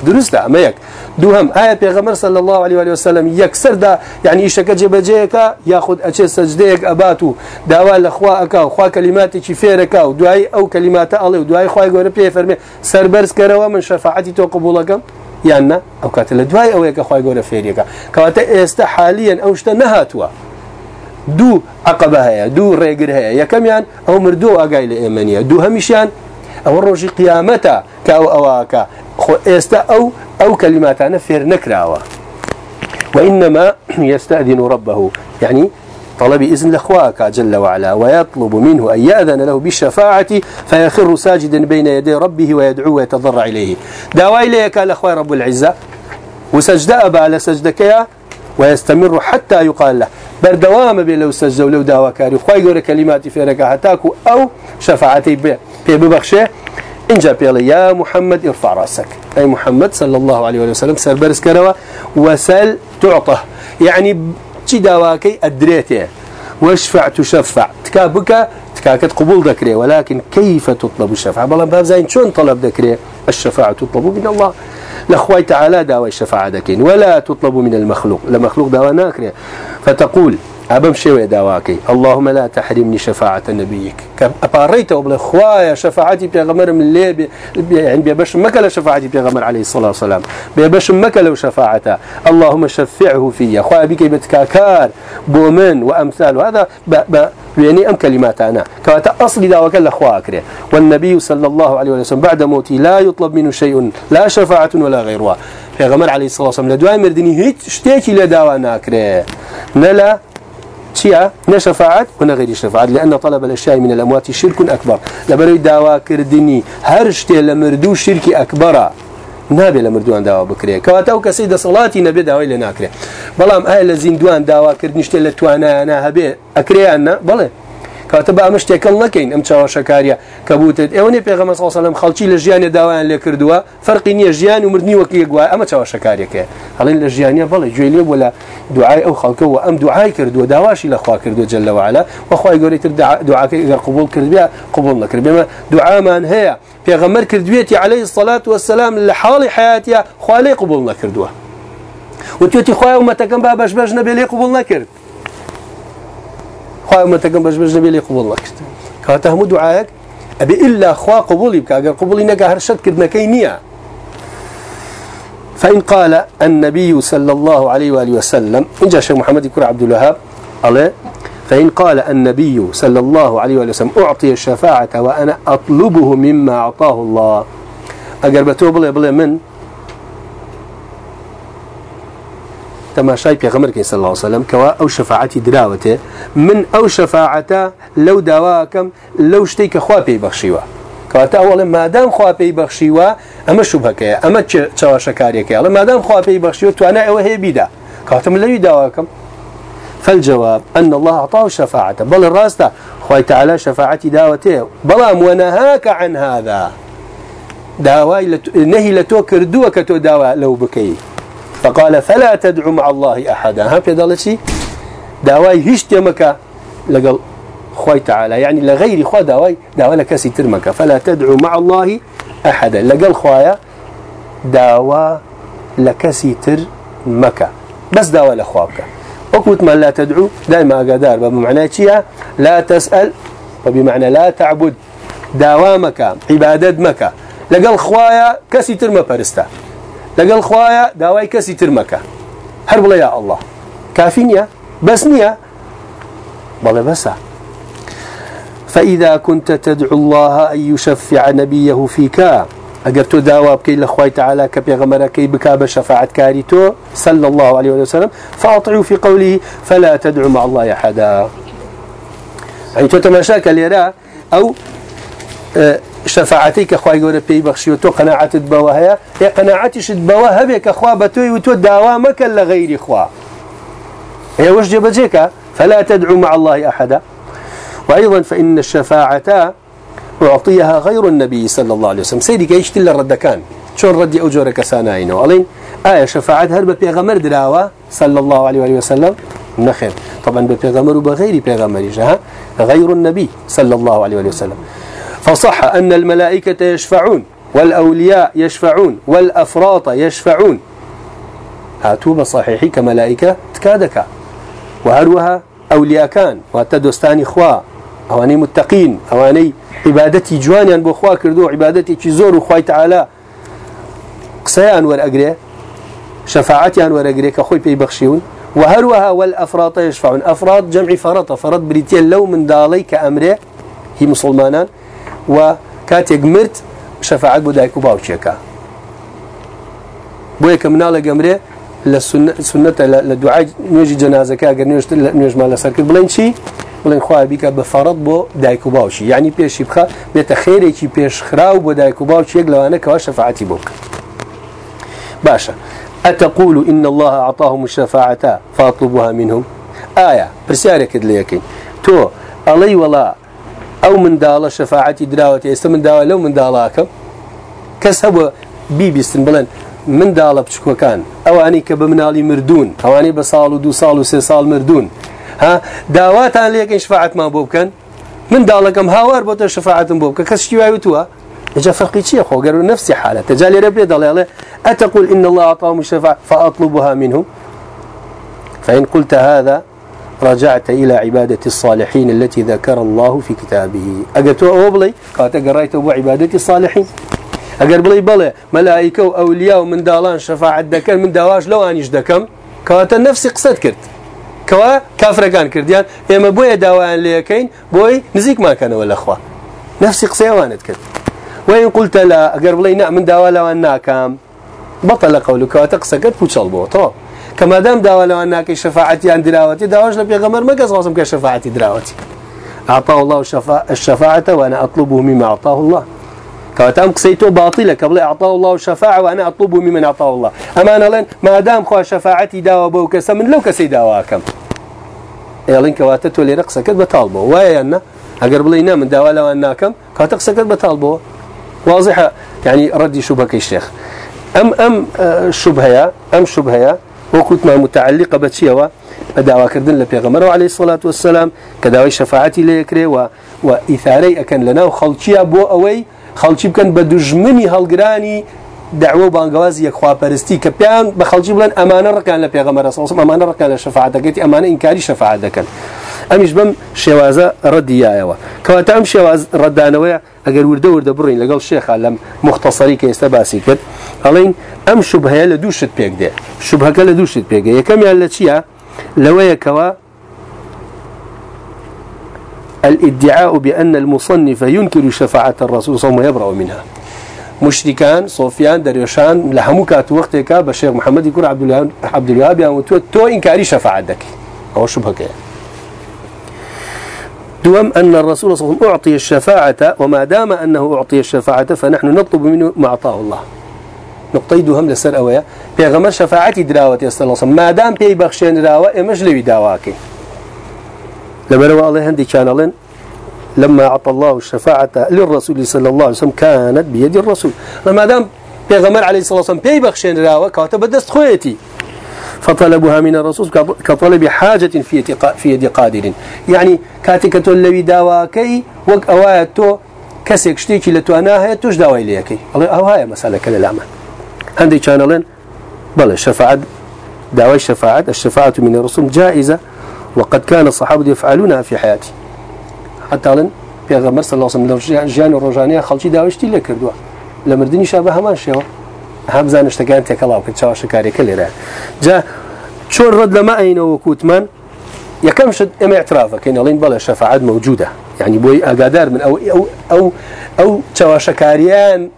دروستە ئەمە یەک. دووهم ئایا پێغەمەر سەل الله عليه وآله وسلم یەکسەردا یعنی ئیشەکە جێبەجێەکە یاخود ئەچێ سەجدەیەک ئەبات و داوا لە خوا ئەکا و خوا کەلیماتێکی فێرەکە و دوای ئەو کەلیماتە ئەڵێ و دوای خخوای گەورە پێ فەرمێ سەربەرز کەرەوە من شەفاعتی تۆ قبوڵەکەم یاننا ئەو کاتە لە دوای ئەوەیە کە خخوای گەورە فێریەکە. کەواتە ئێستا حالیان ئەو شتە نەهاتووە. دوو عقبە هەیە دوو ڕێگر هەیە. یەکەمیان ئەو مردو ئاگای لە ئێمەنیە دوو هەمیشیان ئەوە ڕۆژی قیامەتە کە ئەو ئەواکە خو استا أو أو كلماتنا فير نكراوة وإنما يستأذن ربه. يعني طلب إذن لأخواك جل وعلا ويطلب منه أن يأذن له بالشفاعة فيخر ساجدا بين يدي ربه ويدعو ويتضرع إليه. دعوة إليك الأخوة رب العزة. وسجد أبا على سجدك ويستمر حتى يقال له. بردوام بي لو سجد ولو دعوة كاري خواهي كلماتي فيرك حتاكو أو شفاعتي ببخشه إن جاء يا محمد ارفع رأسك. أي محمد صلى الله عليه وسلم سربرس كروا وسل تعطه. يعني تداواكي أدريته. واشفع تشفع. تكابك تكاكت قبول ذكري ولكن كيف تطلب الشفاعة بلا باب زين شون طلب ذكري الشفاعة تطلب من الله. لأخوي تعالى داوى الشفاعة ذكين ولا تطلب من المخلوق. لمخلوق داوى ناكري. فتقول أبم شوي دواكي اللهم لا تحرمني شفاعة نبيك. أباريت وبلا خوايا شفاعتي بيغمر من اللي يعني بيبش مكلا شفاعتي بيغمر عليه الصلاة والسلام. بيبش مكلا شفاعته. اللهم شفعه فيا. خوايا بك بتكاكار بومن وأمثال. وهذا ب ب يعني أم كلمات أنا. كواتا أصلي دعوك الأخواك والنبي صلى الله عليه وسلم بعد موتي لا يطلب منه شيء لا شفاعة ولا غيرها. غمر عليه الصلاة والسلام. لدواء مردني هيت اشتيكي لدعوة ناكره نلا چيا نشفاعت ونغير شفاعت لأن طلب الأشياء من الأموات شرك أكبر. لبروي داوا كردني هرشتي لمردو شرك أكبر نابێ لە مردووان داوا بکرێت کەواتە ئەو کەسی دەسەڵاتی نەبێ داوای لە ناکرێت بەڵام ئایا لە زیندوان داواکردنی شتێ لە توانایانە هەبێ ئەکریان بەڵێ. امش تكل نكين ام تشاو شكاريا كبوت اوني پیغمبر صلى الله عليه وسلم خلچي لجيان داوان لكردوا فرق ني جيان ومردني وكي غوا اما تشاو شكاريا كه هلين لجيان بلا جويلي ولا دعاء أو خلق وام دعاء كردوا داواشي لاخوا كردوا جل وعلا واخوا يقول دعاء دعاء اذا قبول كردوا قبول نكر بما دعاء من هي پیغمبر كردويتي عليه الصلاة والسلام لحال حياتي خوالي قبول نكردوا وتيتي خويا ومتكم باباش باش نبي قبول نكرد خوا أمتكم باش باش نبي لي قبول لك. كاته هم دعائك؟ أبي إلا خوا قبولي بك. أجر قبولي نجا هرشت كدنا كينيا. فإن قال النبي صلى الله عليه وآله وسلم إن جاء شيخ محمد يكون عبد الوهاب عليه. فإن قال النبي صلى الله عليه وآله وسلم أعطي الشفاعة وأنا أطلبه مما أعطاه الله. أجر بتوبل بلا من تماشای پێغەمەرکی صلى الله عليه وسلم كوا أو شفاعتي دراوته من أو شفاعته لو دواكم لو شتيك خوا بي بخشيوا کەواتە ئەوڵێ مادام خوا پێی بەخشیوە ئەمە شوبهەکەیە ئەمە چاوەشەکاریەکەی ئەڵە مادام خوا پێی بەخشیوە توانە ئەوە هەیە بیدا کاتم لەوی داواکەم فالجواب أن الله أعطاه الشفاعة بل الراسة خوي تعالى شفاعتي داوته. بلا ونهاك عن هذا. داواي لت... نهي لتو كردوك تو داوا لو بكي فقال فلا تدعو مع الله أحدا. هم في دالتي داواي هشت يمك لقل خوي تعالى. يعني لغير خوا داواي داوا لكسي ترمك. فلا تدعو مع الله أحدا. لقل خوايا داوا لكسي ترمك. بس داوا لخوابك. وكوت ما لا تدعو دائما قدار بمعنى شيء لا تسأل وبمعنى لا تعبد. دوامك عبادة مكة لقل خوايا كسي ترمى لقل خوايا داواي كسي ترمك هرب يا الله. كافينيا بس نيا؟ بلا بس فإذا كنت تدعو الله أن يشفع نبيه فيك اگر تو داوا بكي تعالى كبيغمرا كي بكا بشفاعة كاريتو صلى الله عليه وسلم فاطعوا في قوله فلا تدعو مع الله أحدا. يعني تو تماشاك ليرا أو آه، شفاعتي كخواي قولة بي بخشي وتو قناعة بواها يا قناعتش بواها بك أخوا بتوي وتو دوامك لغير أخوا هي وش جبجيك فلا تدعو مع الله أحدا. وأيضا فإن الشفاعة أعطيها غير النبي صلى الله عليه وسلم. سيدي كيش تلا كان شون ردي أجور كساناينو ألين؟ آية شفاعت هرب دراوة صلى الله عليه وسلم. نخير. طبعا بيغمر وبغير بيغمر غير النبي صلى الله عليه وسلم. فصح أن الملائكة يشفعون والأولياء يشفعون والأفراط يشفعون. هاتوا بصحيحي كملائكة تكادك وهروها أولياء كان واتدوستاني خوا أواني متقين أواني عبادتي جوانيان بو خوا كردو عبادتي چي زور وخواي تعالى قسيان ورأقري شفاعتيان ورأقري كخوي بي بخشيون وهروها والأفراط يشفعون. أفراط جمع فرط فرط بريتين لو من دالي كأمره هي مسلمانان وكاتيق مرت شفاعت بو باوشيكا بو يك منالا قمره لسنة سنة لدعاء نيجي جنازة كا قرنيوش نيوش مالا سركت بلين شي بڵێن خخوای بیکە بە فەڕەت بۆ دایک و باوشی یعنی پێشی بخە بێتە خێرێکی پێشخراو بۆ دایک و باوچ یەک لەوانە کەوا شەفاعتی بۆ أتقول إن الله أعطاهم الشفاعة فأطلبها منهم؟ آية. برسالة ليكين تو علي ولا أو من دالة شفاعتي دراوتي است من داوە لەو منداڵاکەم کەس هەبوو بیبیستن بڵێن منداڵە بچکۆکان ئەوانی کە بە مناڵی مردوون ئەوانی بە ساڵ و دو ساڵ و سێ ساڵ مردوون ها داواتان ليك شفاعت ما بوبكن من دالكم هاور بوت شفاعتم بوبك كشتي وايتوا إجا فرقي شي خو؟ قالوا نفس حاله تجالي ربي ضل أتقول إن الله اعطاهم الشفاعة فأطلبها منهم. فإن قلت هذا رجعت إلى عبادة الصالحين التي ذكر الله في كتابه. أقرتوا أوبلي قالت قرأت أبو عبادة الصالحين. أقر بلي بلي ملائكة وأولياء ومن دالان شفاعة دكان من دواش لو أنيش دكم؟ قالت النفس قصد كرت. كوا؟ كافرقان كرديان إما بويا داوان ليكين بوي نزيك ما كان ولا أخوة. نفسي قصيوانت كد وإن قلت لا أقرب لي نعم من داوا لو أناكام بطل قولك وتقسكت بوشل بوطو كما دام داوا لو أناك شفاعتي عن دراوتي داواش لبي غمر ما قصصم كشفاعتي دراوتي أعطاه الله الشفاعة وأنا أطلبه مما أعطاه الله. كاتام قسيتو باطلة قبل أعطاه الله الشفاعة وأنا أطلبه ممن أعطاه الله. أما أنا لن ما دام خوا شفاعتي داوا بوك سمن لو كسي داواكم يلين كواتتو اللي رقصك بطالبه ويا أن أقرب لينا من داوا لو أناكم كاتقصك بطالبه واضحة يعني ردي شبهك الشيخ أم أم شبهة أم شبهة وكنت ما متعلقة بتشيوا دعوة كردن لبيغمر عليه الصلاة والسلام كدعوة شفاعتي ليكري و وإثاري أكن لنا وخلشيا بو أوي بە دوژمنی هەڵگرانی دعوە بانگوازی یەخواپەرستی کە پیان بە خەڵکی بڵێن ئەمانە ڕکان لە پێغەمەرە سەوسم ئەمانە ڕکان لە شەفاعەتەکەی ئەمانە ئینکاری شەفاعەت دەکەن ئەمیش بەم شێوازە ڕەدیایەوە. کەواتە ئەم شێواز ڕەدانەوەی ئەگەر وردە وردە بڕین لەگەڵ شێخا لەم مختصری کە ئێستا باسی کرد ئەڵین ئەم شوبهەیە لە دووشت پێک دێ. شوبهەکە لە دووشت پێگە یەکەمیان لە چییە؟ لەوەیەکەوە الإدعاء بأن المصنف ينكر شفاعة الرسول صلى الله عليه وسلم منها. مشركان صوفيان دريشان لهمو كات وقتك بشيخ محمد يقول عبد الله عبد الوهاب يعني تو انكاري شفاعتك أو شبهك دوم أن الرسول صلى الله عليه وسلم أعطي الشفاعة وما دام أنه أعطي الشفاعة فنحن نطلب منه ما أعطاه الله. نقطي دوهم لسر أويا. بيغمر شفاعتي دراوة صلى الله عليه وسلم. ما دام بي بخشين راوة إمش لوي داواكي لما روى الله هندي كان لما أعطى الله الشفاعة للرسول صلى الله عليه وسلم كانت بيد الرسول. ما دام بيغمر عليه الصلاة والسلام بي بخشين راوة كاتب دست خويتي. فطلبها من الرسول كطلب حاجة في في يد قادر. يعني كاتك تولوي داواكي وك أوايتو كسيك شتيكي لتواناها توش داوي ليكي أو هاي مسألة كلا لعمة عندي شانلين بل الشفاعة دعوة الشفاعة الشفاعة من الرسول جائزة وقد كان الصحابة يفعلونها في حياتي. حتى لن في غمر صلى الله عليه وسلم جان الرجانية خلشي داوشتي لكردوا لمردني شابه همان شيء هم زانش تكان تكلا وكنت شاو شكاري كل راه جا شو الرد لما أين وكوتمان يا كم شد إم اعترافك إن لين بلا شفاعة موجودة يعني بوي أقدار من أو أو أو أو شوا شكاريان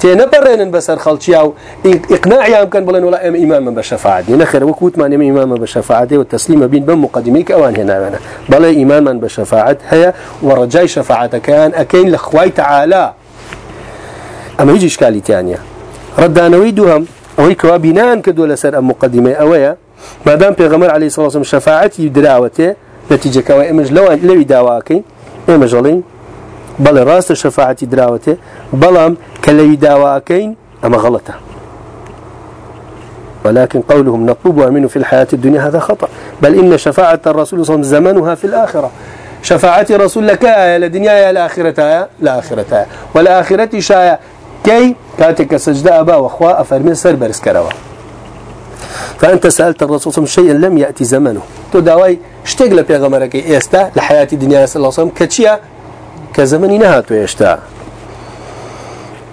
تنبرن بسر خلشي أو إقناع يام كان بلن ولا إم إمام بشفاعة نخر وكوت ما إم إمام بشفاعة والتسليم بين بم مقدميك أوان هنا أنا بلا إمام بشفاعة هي ورجاي شفاعة كان أكين لخواي تعالى أما يجي إشكالي تانية ردانوي دوهم أو كوا بنان كدو لسر أم مقدمة. أويا ما دام پیغمبر عليه الصلاة والسلام شفاعتي دراوته نتيجة كوا إمج لو لو داواكين إمج لين بل راست شفاعتي دراوته بلام كلو داواكين أما غلطه. ولكن قولهم نطلبها منه في الحياة الدنيا هذا خطأ. بل إن شفاعة الرسول صلى الله عليه وسلم زمنها في الآخرة. شفاعة رسول لك يا لدنيا يا الآخرة لا آخرة والآخرة شايا كي كاتك سجدة أبا وأخوة أفرمين سر برس كروا. فأنت سألت الرسول صلى الله عليه وسلم شيئا لم يأتي زمنه. تو اشتغل لبيغمرك إيستا لحياة الدنيا صلى الله عليه وسلم كتشيا؟ كزمن نهاتو يشتا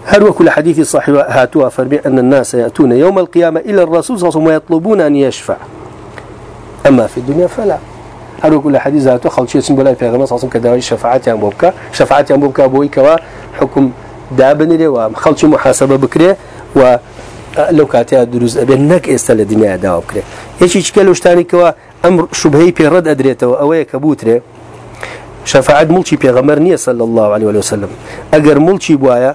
هل وكل حديث صحيح هاتوا فرمي أن الناس يأتون يوم القيامة إلى الرسول صلى الله عليه وسلم ويطلبون أن يشفع. أما في الدنيا فلا. هل وكل حديث هاتوا خلشي اسم بلا في غمس أصلا كداوي شفاعات يا بوبكا شفاعات يا بوبكا بوي كوا دابنرێ و خەڵکی محاسبە بکرێ و لەو کاتیا دروست ئەبێ نەک ئێستا لە دنیا داوا بکرێ. هیچی چکە لە شتانێکەوە ئەم شوبهەی پێڕەت ئەدرێتەوە ئەوەیە کە بوترێ شەفاعت مڵکی پێغەمەر نییە صلى الله عليه وسلم. ئەگەر مڵکی بواە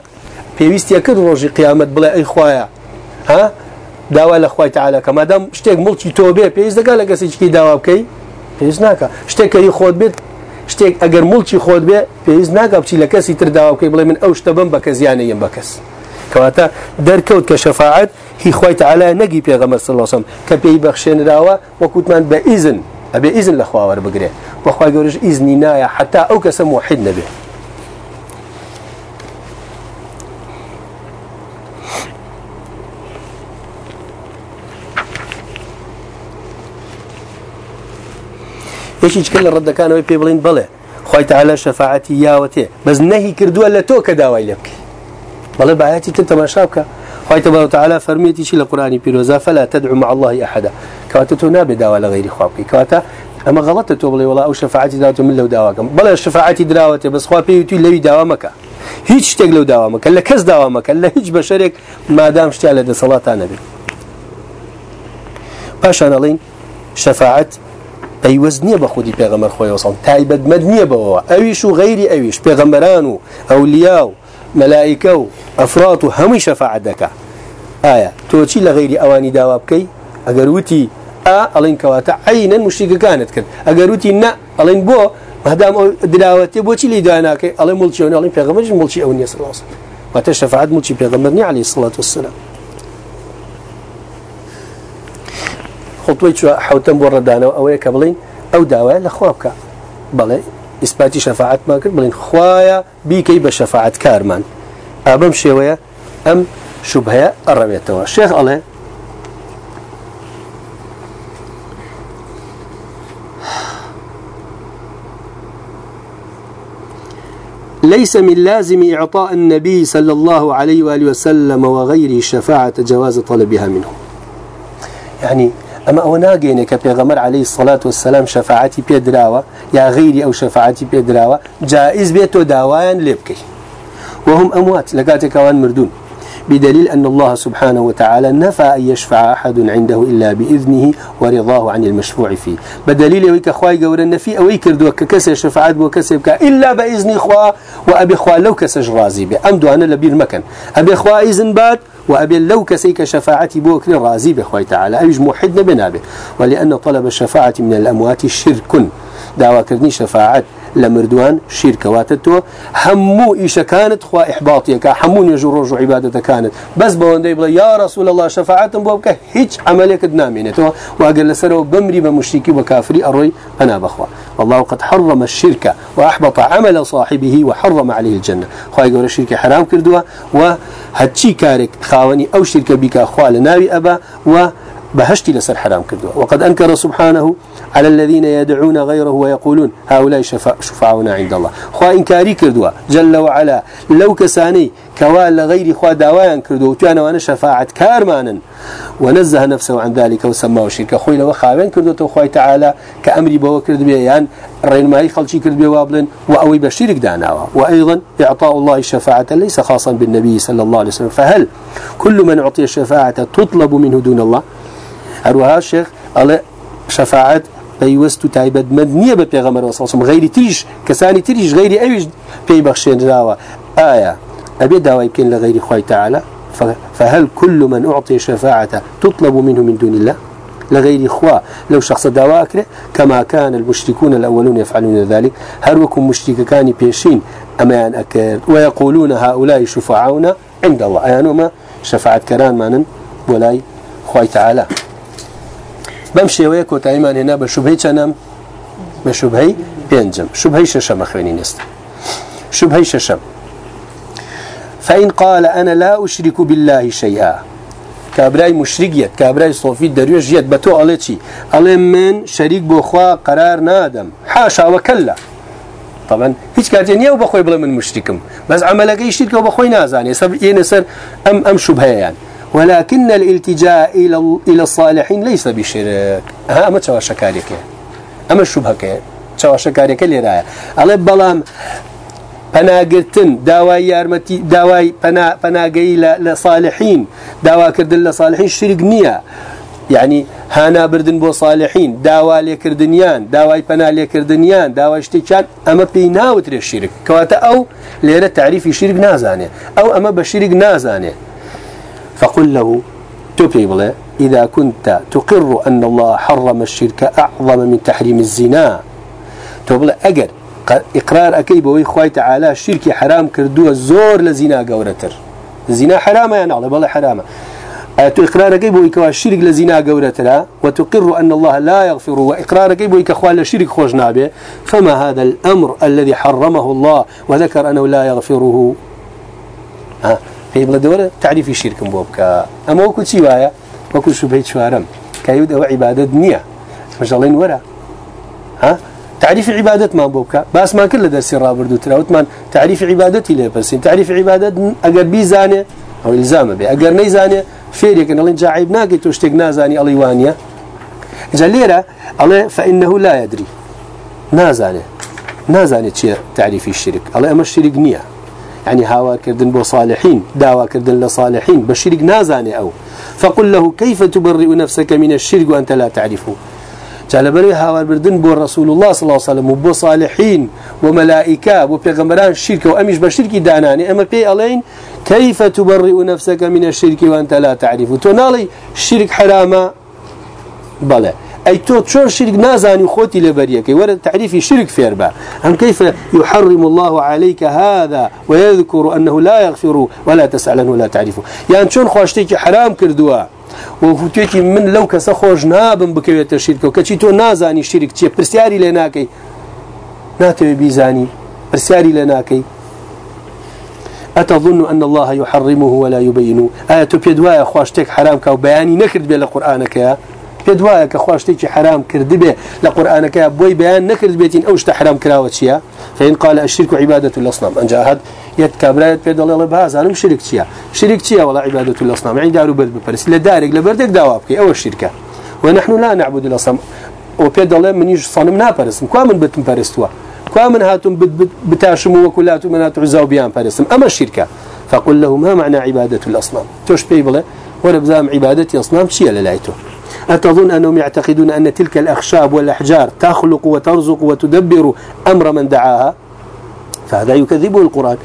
پێویستیە کرد ڕۆژی قیامەت بڵێ ئەی خوایە. ها؟ داوا لە خوای تعالى ئەکە مادام شتێک مڵکی تۆ بێ پێویست دەگا لە گەسێکی داوا بکەی؟ پێویست ناکە. شتێک کەی خۆت بێت شتێک ئەگەر مڵکی خۆت بێ پێویست ناکە بچی لە کەسی تر داوا بکەی بڵێ من ئەو شتە بم بە کە زیانەیم بە کەس. کەواتە دەرکەوت کە شەفاعت هی خخوای تعاالە نەگی پێغەمە سلسم کە پێی بەخشێنراوە وەکوتمان بە ئیزن ئەبێ ئیزن لە خواوەر بگرێ. بەخوای گەورش ئیزنی نایە حتا ئەو کەسە موحید نەبێت يشيج كل الرد كان وي بيبلين بله خوي تعالى شفاعتي ياوتي بس نهي كردوا لتو كداوي لك بله بعاتي تنت ما شابك خوي تبارك وتعالى فرميتي شي القران بيروزا فلا تدعو مع الله أحدا. كواتتو نابي داوا لغير خوابك كواتا أما غلطت تو بلي والله أو شفاعتي داوتو من لو داواكم بله شفاعتي دراوتي بس خوا بيوتي لوي داوامك هیچ شتێک لەو داوامەکە لە کەس داوامەکە لە هیچ بەشارێک مادام شتیا لە دەسەڵاتان نەبێت پاشان ئەڵین شەفاعت پەیوەست نییە بە خودی پێغەمەر خۆی وسڵ تایبەتمەد نییە بەوە ئەویش و غیری ئەویش پێغەمبەران و ئەولیا و مەلایکە و ئەفرات و هەمووی شەفاعت دەکا ئایا تۆچی لە غیری ئەوانی داوا بکەی ئەگەر وتی ئا ئەڵین کەواتە عینەن مشتیگەکانت کرد ئەگەر وتی نە ئەڵین بۆ مادام دراوەتی بۆچی لی دواناکەی ئەڵێ مڵچیۆنی ئەڵین پێغەمەرش مڵچی ئەو نیە خطوي شو حوتم بوردانا أو هيك بلين أو دعوة لخوابك بلي إثبات شفاعة ما كرد بلين خوايا بيكي بشفاعة كارمان أبم شوية أم شبهة الرمية الشيخ الله ليس من لازم إعطاء النبي صلى الله عليه وآله وسلم وغيره الشفاعة جواز طلبها منه. يعني أما أو ناقيني كبيغمر عليه الصلاة والسلام شفاعتي بيدراوة يا غيري أو شفاعتي بيدراوة جائز بيتو داوان لبكي وهم أموات لقاتك وان مردون. بدليل أن الله سبحانه وتعالى نفى أن يشفع أحد عنده إلا بإذنه ورضاه عن المشفوع فيه. بدليل ويك أخواي قول النفي أو يكردوا ككسر شفاعات بوكسب إلا بإذن إخوة وأبي إخوة لو كسج رازي به أمدو أنا لبير مكان. أبي إخوة إذن بات وأبي لو كسيك شفاعتي بوكر رازي بإخوة تعالى. أيج موحدنا بنابه ولأن طلب الشفاعة من الأموات شرك. دعوة كردني شفاعة لمردوان شرك واتتو همو إيش كانت خوا إحباطيك همو يجو رجو عبادة كانت بس بوندي بلا يا رسول الله شفاعة بوبك هيج عمليك دنامينتو وأقل لسره بمري بمشركي وكافري أروي أنا بخوا والله قد حرم الشرك وأحبط عمل صاحبه وحرم عليه الجنة. خوا يقول الشرك حرام كردوا وهتشي كارك خاوني أو شرك بك أخوة لناوي أبا و بهشتي لسر حرام كردوا وقد أنكر سبحانه على الذين يدعون غيره ويقولون هؤلاء شفعاؤنا عند الله. خوا إنكاري كردوا جل وعلا لو كساني كوال لغير خوا داوان كردوا وتوانا وأنا شفاعة كارمانا. ونزه نفسه عن ذلك وسماه شركة. خوي لو خاوين كردوا خوي تعالى كأمري بو كرد بيان رين ماي خلشي كرد بوابلن وأوي بشرك داناوا. وأيضا إعطاء الله الشفاعة ليس خاصا بالنبي صلى الله عليه وسلم. فهل كل من أعطي الشفاعة تطلب منه دون الله؟ أروها الشيخ على شفاعة بيوست تايبد مدنية ببيغمر وصلصم غير تيج كساني تيج غير أيش بي بخشين راوا آية أبي دعوة يمكن لغير خوي تعالى فهل كل من أعطي شفاعة تطلب منه من دون الله؟ لغير إخوة لو شخص دعوة أكره كما كان المشركون الأولون يفعلون ذلك؟ هل وكم مشرك كان بيشين أمان أكر ويقولون هؤلاء شفعاؤنا عند الله. أيانو ما شفاعة كران مانن ولاي خوي تعالى بمشي ويكو تايمان هنا بشبهي چنم بشبهي بينجم شبهي ششم أخواني نست شبهي ششم فإن قال أنا لا أشرك بالله شيئا. كابراي مشركيت كابراي صوفي دريوش يد بتو عليتي علي من شريك بوخوا قرار نادم حاشا وكلا طبعا هيك كاتين يا وبخوي بلا من مشركم بس عملك يشرك وبخوي نازاني سب ينسر أم أم شبهه يعني ولكن الالتجاء إلى إلى الصالحين ليس بشرك. ها أما تشوا شكارك أما الشبهك تشوا شكارك اللي رايا على بلام پناگرتن داوای یارمەتی داوای پناگەی لە صالحین داواکردن لە صالحین شرک نییە. یعنی هانا بردن بۆ صالحین داوا لێکردنیان داوای پەنا لێکردنیان داوای شتێکیان ئەمە پێی ناوترێ شرک کەواتە ئەو لێرە تعریفی شرک نازانێ. ئەو ئەمە بە شرک نازانێ. فقل له تبي إذا كنت تقر أن الله حرم الشرك أعظم من تحريم الزنا. تبلا أجر إقرار أكيد بوي خوي تعالى الشرك حرام كردوه زور لزنا جورتر الزنا حرام يعني على بالله حرام إقرار أكيد بوي الشرك لزنا جورتر وتقر أن الله لا يغفر وإقرار أكيد بوي كخوال الشرك خوش نابه. فما هذا الأمر الذي حرمه الله وذكر أنه لا يغفره. ها؟ بلا دورة تعريف الشرك بوبك أما وكل شيء وايا وكل شبهة شوارم كيود أو عبادة نية مجالين ورا ها؟ تعريف عبادة ما بوبك بس ما كل درس رابردو تراوت من تعريف عبادتي له بس تعريف عبادة أجر بيزانه أو إلزامه به أجر نيزانه فيريك إن الله جاعب ناقي توشتق نازاني أليوانيا جليرة الله فإنه لا يدري نازانه نازانه تعريف الشرك الله أما الشرك نية يعني هوا كردن بو صالحين داوا كردن لصالحين بشرك نازاني أو. فقل له كيف تبرئ نفسك من الشرك وأنت لا تعرفه؟ جعل بري هوا بردن بو رسول الله صلى الله عليه وسلم وبو صالحين وملائكة وبيغمران الشرك وأمش بشرك داناني أما بي ألين كيف تبرئ نفسك من الشرك وأنت لا تعرفه؟ تنالي الشرك حرامة بلى أي تو شون شرك نازاني خوتي لبريك. ولا تعريف شرك في أربع أم كيف يحرم الله عليك هذا ويذكر أنه لا يغفر ولا تسأل ولا تعرفه يعني شون خوشتك حرام كردوا؟ وفتوك من لو كسا خوش نابن بكوية الشرك وكتشي تو نازاني شرك. تشي برسياري لناكي. ناتوي بيزاني. برسياري لناكي. أتظن أن الله يحرمه ولا يبينه؟ آية بيدوايا خوشتك حرام كاو بياني نكرد بلا قرآنك يا؟ پێدوایە کە خواشتێکی حرام کردبێ لە قورآانەکە بۆی بەیان نەکرد بێتین ئەو شتە حرام کراوە چییە؟ فین قال الشرك عبادة الأصنام. أنجاهد يد كابرايت بيد الله بهازانم شرك چيا شرك چيا ولا عبادة الأصنام. يعني دارو بد بپرس لدارك لبردك داوابكي أو الشركة ونحن لا نعبد الأصنام. وبيد الله من يج صنم نابرسم كوا من بتم برستوا كوا من هاتم بتاشم وكلاتم من هاتم عزاو بيان برسم أما الشركة فقل له ما معنى عبادة الأصنام. توش بيبلة ولا بزام عبادة أصنام شيء للايته أتظن أنهم يعتقدون أن تلك الأخشاب والأحجار تخلق وترزق وتدبر أمر من دعاها؟ فهذا يكذبه القرآن.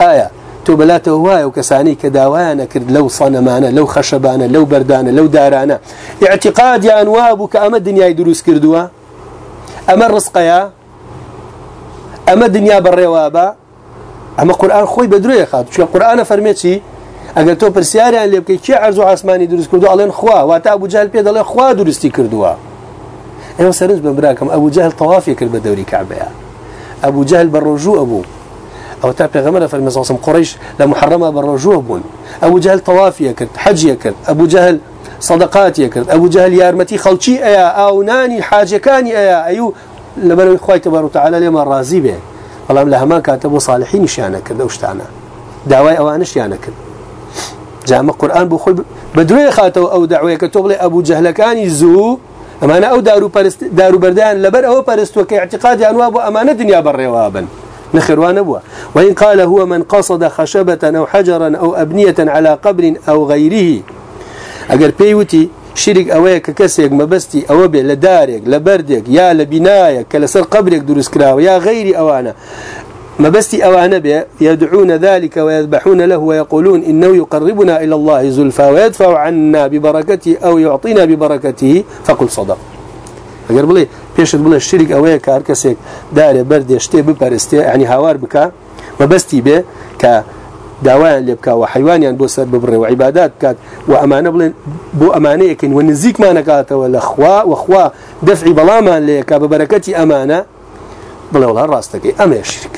آية. تبلاته هواية وكساني كداوانا كرد لو صنمانا لو خشبانا لو بردانا لو دارانا. اعتقاد يا أنوابك أما الدنيا يدروس كردوا؟ أما الرزق يا؟ أما الدنيا بالروابا أما قرآن خوي بدروي خاطر شو القرآن فرميتي؟ اگر تو پرسیاریان لێ بکەیت چی عرض و ئاسمانی دروست کردو ئەڵێن خوا واتە ئەبوو جهل پێ دەڵێ خوا درستی کردووە. ئێوە سەرنج بە براکەم ئەبوو جهل تەوافی کرد بە دەوری کعبەیە ئەبوو جهل بە ڕۆژوو ئەبوو. ئەو تا پێغەمبەر فەرمی سەڵسم قڕیش لە محرمە بە ڕۆژوو بوون. ئەبوو جهل تەوافیە کرد حەجیە کرد ئەبوو جهل صدقاتیە کرد ئەبوو جهل یارمەتی خەڵکی ئەیە ئاونانی حاجەکانی ئەیە ئەیوو لەبەرەوەی خوای تبارك وتعالى لێمە ڕازی بێ. بەڵام لە هەمان کاتە بۆ صالحینی شیانە کرد ئەو شتانە. داوای ئەوانشیانە کرد. جامع قرآن بو خوي بدروي خاتو أو دعوه كتبلي ابو جهلكاني زو امانه أو دارو برست دارو بردان لبر أو برست اعتقاد انواب امانه دنيا بالروابا نخروان ابوه وان قال هو من قصد خشبه أو حجرا أو ابنيه على قبر أو غيره اگر بيوتي شرك اويك كسيك مبستي أو به لدارك لبردك يا لبنايك كلسر قبرك دروس كراو يا غيري اوانا ما بس أوان به يدعون ذلك ويذبحون له ويقولون إنه يقربنا إلى الله زلفى ويدفع عنا ببركته أو يعطينا ببركته. فقل صدق. بڵێ پێشت بڵێ شریک ئەوەیە کار کەسێک دارێ بەردێ شتێ بپەرستێ عنی هاوار بکە مەبەستی بێ کە داوایان لێ بکە و حیوانیان بۆ سەر ببڕێ و عیبادات بکات بۆ ئەمانە بڵێن بۆ ئەمانەیەکەین و نزیکمانەکاتەوە لە خوا بەڵامان لێ کا بە بەرەکەتی ئەمانە بڵێ وڵا ڕاستەکەی ئەمێ شرک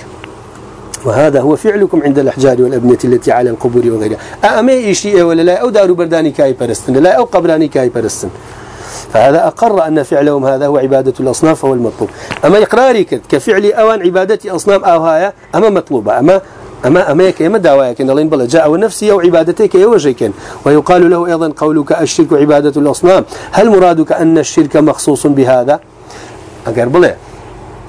وهذا هو فعلكم عند الأحجار والأبنية التي على القبور وغيرها. أأمي إشي ولا لا؟ أو دار برداني كاي برستن لا أو قبراني كاي برستن. فهذا أقر أن فعلهم هذا هو عبادة الأصناف هو المطلوب. أما إقراري كفعل أوان عبادة أصنام أو هايا أما مطلوبة. أما أما أما كما دعواك إن الله بلا جاء ونفسي أو عبادتك يوجيك ويقال له أيضا قولك الشرك عبادة الأصنام. هل مرادك أن الشرك مخصوص بهذا؟ أقرب له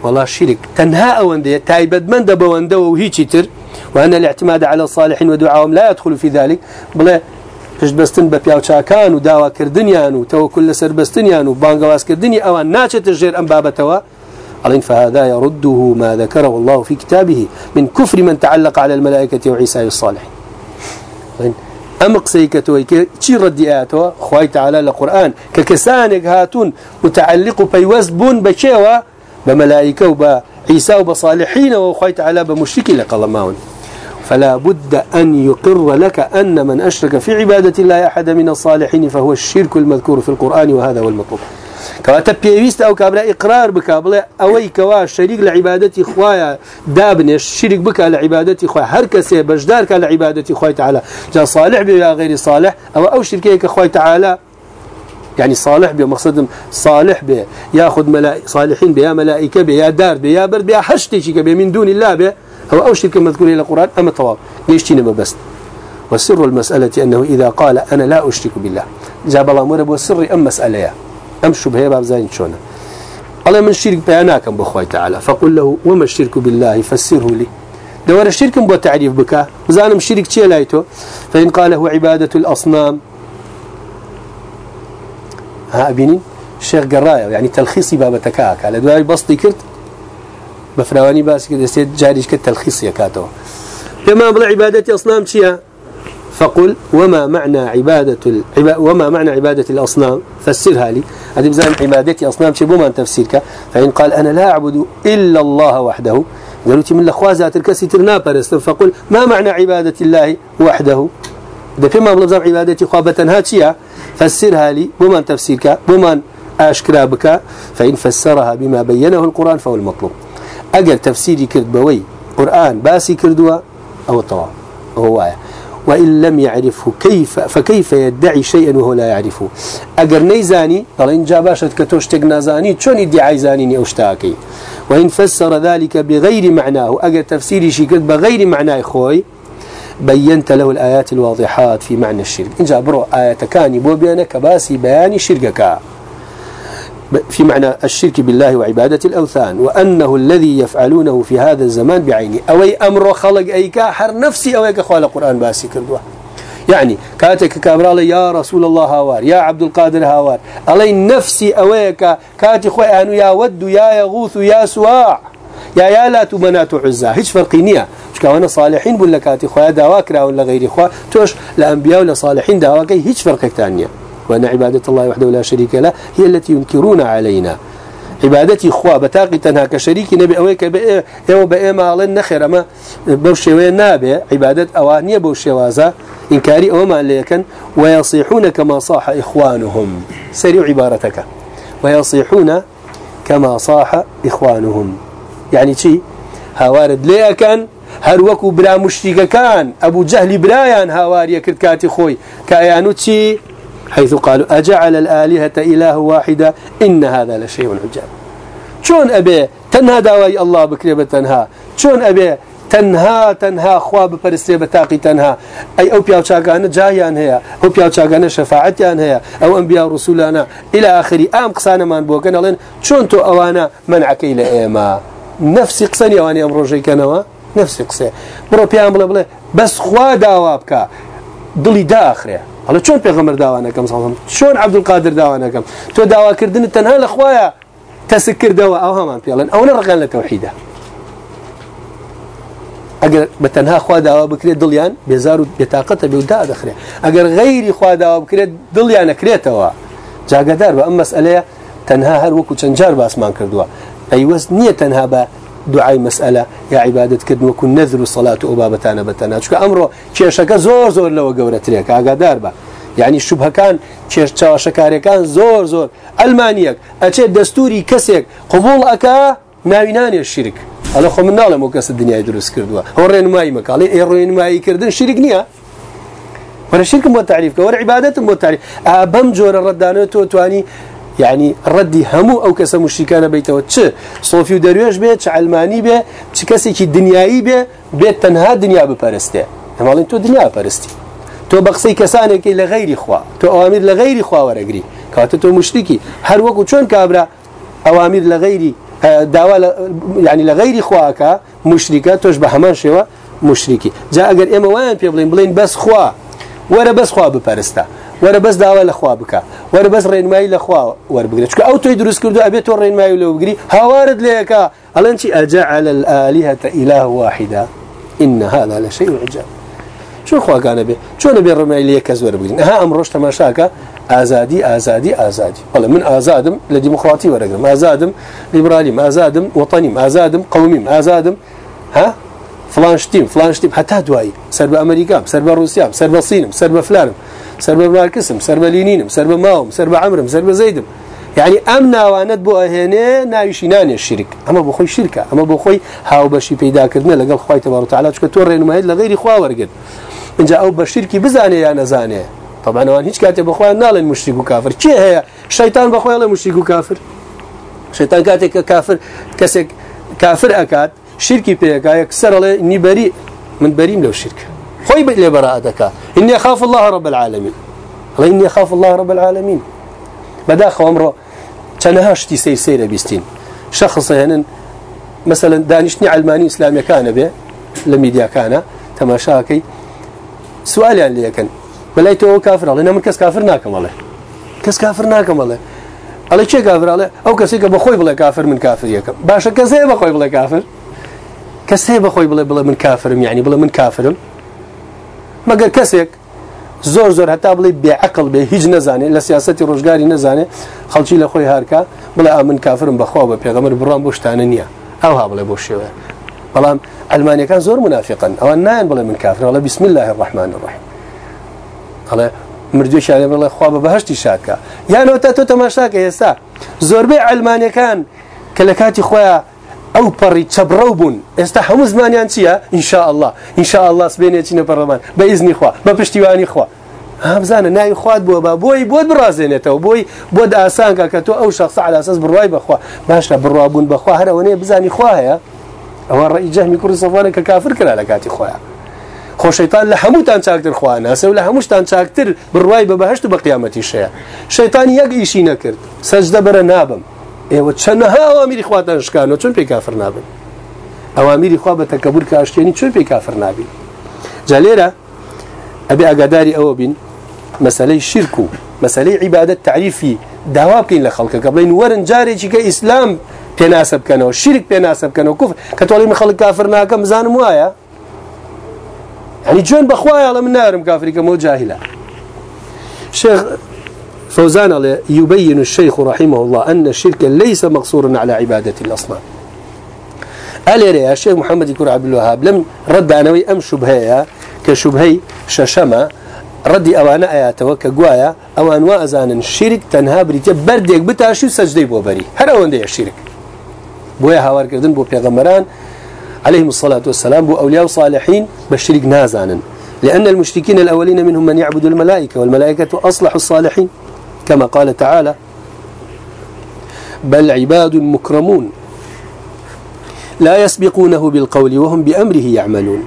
والله الشرك تنهى أوندية تايبد من دبوندة وهيجي تر وأن الاعتماد على الصالحين ودعاهم لا يدخل في ذلك. بلا پشت بستن بە پیاوچکان و داواکردنیان و تەوەکل لەسەر بستنیان و بانگوازکردنی ئەوان ناچێتە ژێر ئەم بابەتەوە. ألين فهذا يرده ما ذكره الله في كتابه من كفر من تعلق على الملائكة وعيسى الصالحين. أم قسيكتوي كي ردي آياتوا خواي تعالى القرآن ككسانك هاتون متعلق بيوز بون بشيوه بملائكة وبعيسى وبصالحين وخيت على بمشرك الله فلا بد أن يقر لك أن من أشرك في عبادة الله أحد من الصالحين فهو الشرك المذكور في القرآن وهذا هو المطلوب. كواتا بيويست أو كابلا إقرار بك بلا أوي كوا شريك لعبادة إخوايا دابنش شريك بك لعبادة إخوايا هر كسي بجدارك لعبادة إخوايا تعالى. جاء صالح بيا غير صالح أو أو شركيك إخوايا تعالى. يعني صالح به مقصد صالح به ياخذ ملائكة صالحين به يا ملائكة به يا دار به يا برد به حشتي به من دون الله به هو أو شرك مذكور إلى القرآن أما طواب ليش تينما بس؟ والسر المسألة أنه إذا قال أنا لا أشرك بالله. جاب الله مرب والسر أم مسألة أم شبهة باب زين شونا قال من الشرك بياناكم بخوي تعالى. فقل له وما الشرك بالله؟ فسره لي. دور الشرك بو تعريف بك. زانم شرك تشي لايتو؟ فإن قال هو عبادة الأصنام. ها بيني الشيخ قراية يعني تلخيصي بابتكاك على دواي بسطي كرت بفراواني كده. سيد جاريش كالتلخيص يكاتو كما بلا عبادة أصنام شيا فقل وما معنى عبادة العبا وما معنى عبادة الأصنام؟ فسرها لي. هذه بزان عبادة أصنام شيء بما تفسيرك. فإن قال أنا لا أعبد إلا الله وحده. قالوا من الأخوازات الكسي ترنا فقل ما معنى عبادة الله وحده؟ ده فيما بلفظ عبادتي خوابة هاتشيا فسرها لي بمن تفسيرك بمن أشكرا بك فإن فسرها بما بينه القرآن فهو المطلوب. أجل تفسيري كرد بوي قرآن باسي كردوا أو الطواب هو وإن لم يعرفه كيف فكيف يدعي شيئا وهو لا يعرفه؟ أجر نيزاني قال إن جاباشت كتوش تقنازاني شون يدعي زانيني أوشتاكي وإن فسر ذلك بغير معناه أجر تفسيري شي كرد بغير معناه خوي بينت له الآيات الواضحات في معنى الشرك. إن جاء برو آيات كاني بو بيانا كباسي بياني شركك. في معنى الشرك بالله وعبادة الأوثان وأنه الذي يفعلونه في هذا الزمان بعينه أوي أمر خلق أي كاحر نفسي أوي كخوال القرآن باسي كردوه. يعني كاتك كابرال يا رسول الله هاوار يا عبد القادر هاوار علي نفسي أويك كاتي خوي أنو يا ود يا يغوث يا سواع يا يا لا تمنات عزة هيش فرقينية كوانا صالحين بولا كاتي خويا دواكرا ولا غير خوا. توش لأنبياء ولا صالحين دواكي هيش فرق تانية وأن عبادة الله وحده لا شريك له هي التي ينكرون علينا. عبادتي خوا بتاقي تنها كشريك نبي أويك بإيه يو بإيه ما على النخر أما بوشي نابي عبادة أوانية بوشي وازا إنكاري أوما ليكن ويصيحون كما صاح إخوانهم. سريع عبارتك ويصيحون كما صاح إخوانهم. يعني شي هاوارد ليكن هر وكو برا مشتيك كان أبو جهل برايان هاوار يكرد كاتي خوي كأيانو شي حيث قالوا أجعل الآلهة إله واحدة إن هذا لشيء عجاب. شون أبي تنهى داوي الله بكريبة تنهى شون أبي تنها تنها خواب بپرسته بتاقي تنها أي أو بياو شاقانا جايان هيا أو بياو شاقانا شفاعتيان هيا أو أنبياء رسولانا إلى آخر آم قصانا من بوكنا لين شون تو أوانا منعك إلى إيما نفسي قصاني أواني أمرو جيكنا نفسی قسێ بڕۆ پێیان بڵێ بڵێ بەس خوا داوا بکە دڵی داخرێ هەڵە چۆن پێغەمەر داوانەکەم ساڵم چۆن عبدولقادر داوانەکەم تۆ داواکردنت تەنها لە خوایە تەسک کردەوە ئەو هەمان پێڵێن. ئەوە ڕقان لە تەوحیدا. ئەگەر بە تەنها خوا داوا بکرێت دڵیان بێزار و بێتاقەتە بێ و دادەخرێ ئەگەر غەیری خوا داوا بکرێت دڵیان نەکرێتەوە. جاگەدار بە ئەم مەسئلەیە تەنها هەر وەکو چەند جار باسمان کردووە. پەیوەست نییە تەنها بە دوعای مەسئلە یا عیبادتکرد وەکو نەذر و سەلات و ئەو بابەتانە بەتەنا چکە ئەمڕۆ کێشەکە زۆر زۆر لەوە گەورەترێک ئاگادار بە. یعنی شوبهەکان کێش چاوەشەکارەکان زۆر زۆر. ئەلمانیەک ئەچێت دەستوری کەسێک قوبڵ ئەکا ناوینانێ شیرک. ئەلە خۆ من ناڵم و کەس دنیای دروست کردووە. هۆ ڕێنمایی مەکڵی ئێ ڕێنمایی کردن شیرک نییە. وەرە شیرکم بۆ تعریفکە وەرە عیباەتم بۆ تاریف. بەم جۆرە ڕەدانێت تۆ توانی يعني ردي همو أو كسا مشركان بيته تش صوفي ودرويش بيت تش علماني بيت تش كسي كي دنياي بيت بيت تنها دنيا ببرسته هم تو دنيا ببرستي تو بقسي كسانك لغير إخوة تو أوامر لغير إخوة ورقري كاتو مشركي هر وقت شون كابرا أوامر لغيري داوا يعني لغير خواك مشركة تشبه همان شوا مشركي جاء اگر اما وين بيبلين بلين بس خوا ولا بس خوا بپرستا ولا بس داوا ولا بس رين ماي لخوا ور بقري شكو أو تو يدرس كردو ابيت رين ماي لو بقري هوارد ليك هل انت اجعل الآلهة إله واحدة إن هذا لشيء عجاب. شو خوا كان به شو نبي رمي لي كزور بقري ها امرش تماشاك آزادي آزادي آزادي والله من آزادم لديمقراطي ورقم آزادم ليبرالي آزادم وطني آزادم قومي آزادم ها؟ فلان شتيم فلان شتيم حتى دواي سرب أمريكا سرب روسيا سرب الصين سرب فلان سرب ماركسم سرب لينينم سرب ماوم سرب عمرم سرب زيدم يعني امنا واند بو هنا نايشينان الشرك اما بو خوي شركه اما بو خوي هاو بشي پیدا کردنه. لقل خوي تبارك وتعالى چکه تو رين ما لغير خوا ورقد ان جاء أو بشركي بزانه يا نزانه؟ طبعا وان هيك كاتب اخوان نال المشرك وكافر شي هي الشيطان بخوي الله مشرك وكافر الشيطان كاتك كافر كسك كافر اكاد شركي بيك يكسر له اني بريء من بريء لو شرك خوي لي براءتك إني أخاف الله رب العالمين. الله إني أخاف الله رب العالمين. بدا خو امره تنهاشتي سير سير بيستين شخص هنا مثلا دانشني علماني اسلامي كان به لميديا كان تماشاكي سؤالي اللي كان بلاي تو كافر الله من كس كافر ناكم الله كس كافر ناكم الله الله چه كافر الله أو كسي بخوي بلا كافر من كافر يكم باشا كسي بخوي بلا كافر كسي بخوي بلا بلا من كافر يعني بلا من كافر ما قال كسيك. زور زور حتى بلا بعقل به هیچ نزانه لسیاستی روزگاری نزانه خلچی لخوی هارکا بلا من كافر بخوا به پیغمبر برام بوشتانه نیا أو ها بلا علماني كان زور منافقا. أو ناين بلا من كافر. والله بسم الله الرحمن الرحيم. قال مردوی شاید الله خواب بهشتی شاکا یا نوتا تو تماشا که هستا زوربه علمانی کان کلکاتی خواه أو پری چبرو بون استا همو زمانیان چیه إن شاء الله. إن شاء الله سبینه چینه پرلمان به اذن خوا به پشتیوانی خوا هم زانه نای خواد بو با بوی بود برازینه و بوی بود آسان که تو أو شخص على أساس بروای بخوا. باشه بروابون بخوا. هر ونه بزانی خواه أو رأي جهمي كل صفوانك كافر كلا لكاتي خواه خۆ شەیتان لە هەمووتان چاکتر خواناسە و لە هەمووشتان چاکتر و بە قیامەتی شەیە شەیتان یەک ئیشی نەکرد سەجدە بەرە نابم. ئێوە چەندەها ئەوامیری خواتان شکانەوە چۆن پێی کافر نابن؟ ئەوامیری خوا بە تەکەبور کاشتێنی چۆن پێی کافر نابی جا لێرە ئەبێ ئەگاداری ئەوە بین مەسلەی شرک و مەسلەی عیبادەت تعریفی داوا بکەین لە خەڵکەکە بڵین وەرن جارێکی کە ئیسلام پێناسە بکەنەوە شرک پێناسە بکەنەوە کوف کە تۆڵی من خەڵک کافر ناکەم من نارم كافري كمو جاهلا شيخ فوزان يبين الشيخ رحمه الله أن الشرك ليس مقصورا على عبادة الأصنام. قال يا الشيخ محمد يكون عبد الوهاب لم رد عنوي أم شبهية كشبهي ششمة ردي أوانا آياته كقوايا أوان وأزان الشرك تنها بريتيا برديك بتاشي سجدي بوبري هر أوان دي الشرك بويا هاوار كردن بو بيغمران عليهم الصلاة والسلام بو أولياء صالحين بالشرك نازانا لأن المشركين الأولين منهم من يعبد الملائكة والملائكة أصلح الصالحين. كما قال تعالى بل عباد مكرمون لا يسبقونه بالقول وهم بأمره يعملون.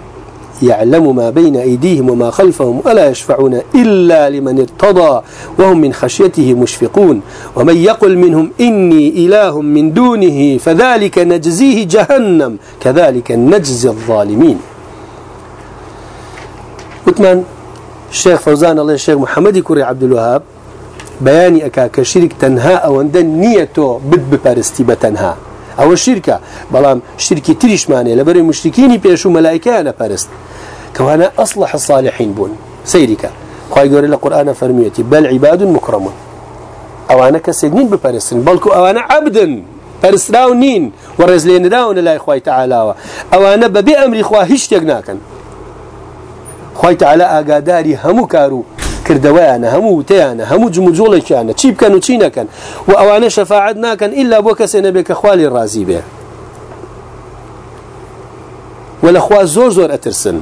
يعلم ما بين أيديهم وما خلفهم ولا يشفعون إلا لمن ارتضى وهم من خشيته مشفقون. ومن يقل منهم إني إله من دونه فذلك نجزيه جهنم كذلك نجزي الظالمين. وثمان الشيخ فوزان الله الشيخ محمد كوري عبد الوهاب بياني أكا كشرك تنها أو أندن نيته بد ببارستي بتنها. أو الشركة بلام شركة تريش ماني لبري مشركيني بيشو ملائكة أنا بارست كوانا أصلح الصالحين بون. سيرك خواهي قول القرآن فرميتي بل عباد مكرمون. أوانا كسجنين ببارستن بلكو أوانا عبدا پرسراو نين ورزلين داون الله إخوة تعالى. أوانا ببي أمر إخوة هش يقناكن خوي تعالى أقاداري همو كارو. كردوانة همو تيانه همو جمجولكانه چی بکن و چی نکن و اوانه شفاعت نکن إلا بو کسی نبی که خوالی رازی به ولا خوا زور زور أترسن.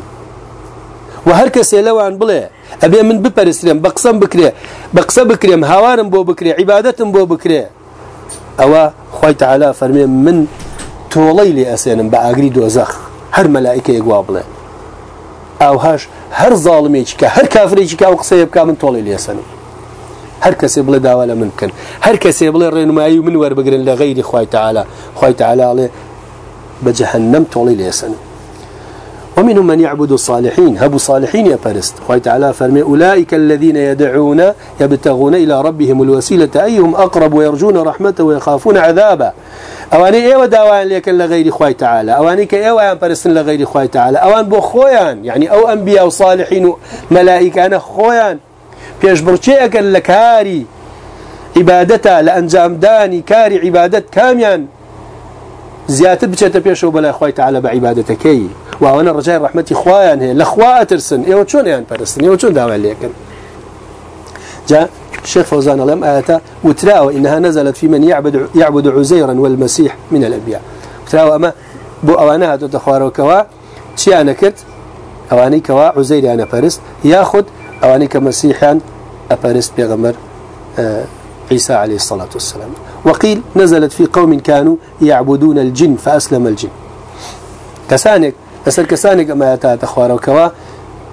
و هر کسی لوان بڵێ ئەبێ من قسەم بکرێ بە قسە بکرێم هاوارم بۆ بکرێ عیبادەتم بۆ بکرێ ئەوە خی تعالا فەرمێ من تۆڵەی لێ ئەسێنم بە ئاگری دۆزەخ هەر مەلایکە یەکوا بڵێ ئاوهاش هەر زاڵمێکی کە هەر کافرێکی کا و قسەیە بک من تۆڵی لێسەنم. هەر کەسێ بڵێ داوا لە من بکەن. هەر کەسێ بڵێ ڕێنمایی من وەربگرن لە غیری خی تعالا خی تعالاڵێ بە جەهنم تۆڵی لێسەنم. ومنهم من يعبد الصالحين. هبوا صالحين يا فرست خوي تعالى فرمي أولئك الذين يدعون يبتغون إلى ربهم الوسيلة. أيهم أقرب ويرجون رحمته ويخافون عذابه؟ أواني إيوة داوان ليكن لغير خوي تعالى. أواني كإيوة أن فرستن لغير خوي تعالى. أوان بو خويان يعني أو أنبياء وصالحين ملائكة أنا خويان. بيش برشيئك لكاري عبادته لأنجام داني كاري عبادت كاميان. زيادة بچێتە پێشەوە بەلای خی تعالە بە عیباەتەکەی واوەنە ڕجای ڕحمەتی خوایان هەیە لە خوا ترسن ئێوە چۆنیان پەرستن ئێوە چۆن داوا لێکن جاء الشيخ فوزان لم آياته وتراوى إنها نزلت في من يعبد, يعبد عزيرا والمسيح من الأنبياء وتراوى أما بو أوانا هاتو تخوارو كوا چي أنا كرت أواني كوا عزير أنا فرست ياخد أواني كمسيحا أفرست بيغمر آه عيسى عليه الصلاة والسلام وقيل نزلت في قوم كانوا يعبدون الجن فأسلم الجن كسانك يتات أخوار وكوا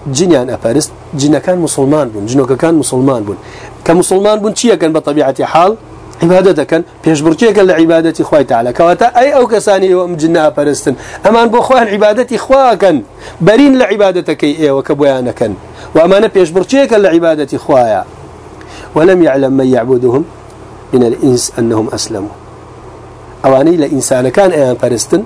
جنيان أفارست جن كان مسلمان بون جنوك كان مسلمان بون كمسلمان بون چيا كان بطبيعة حال عبادته كان بيش برچيك لعبادة إخوة تعالى كواتا أي أو كساني وم جنة أفارستن أمان بو أخوان عبادة إخوة كان برين لعبادتك إيه وكبويانا كان وأمان بيش برچيك لعبادة إخوة ولم يعلم من يعبدهم من الإنس أنهم أسلموا. أواني لإنسان كان أيان فرستن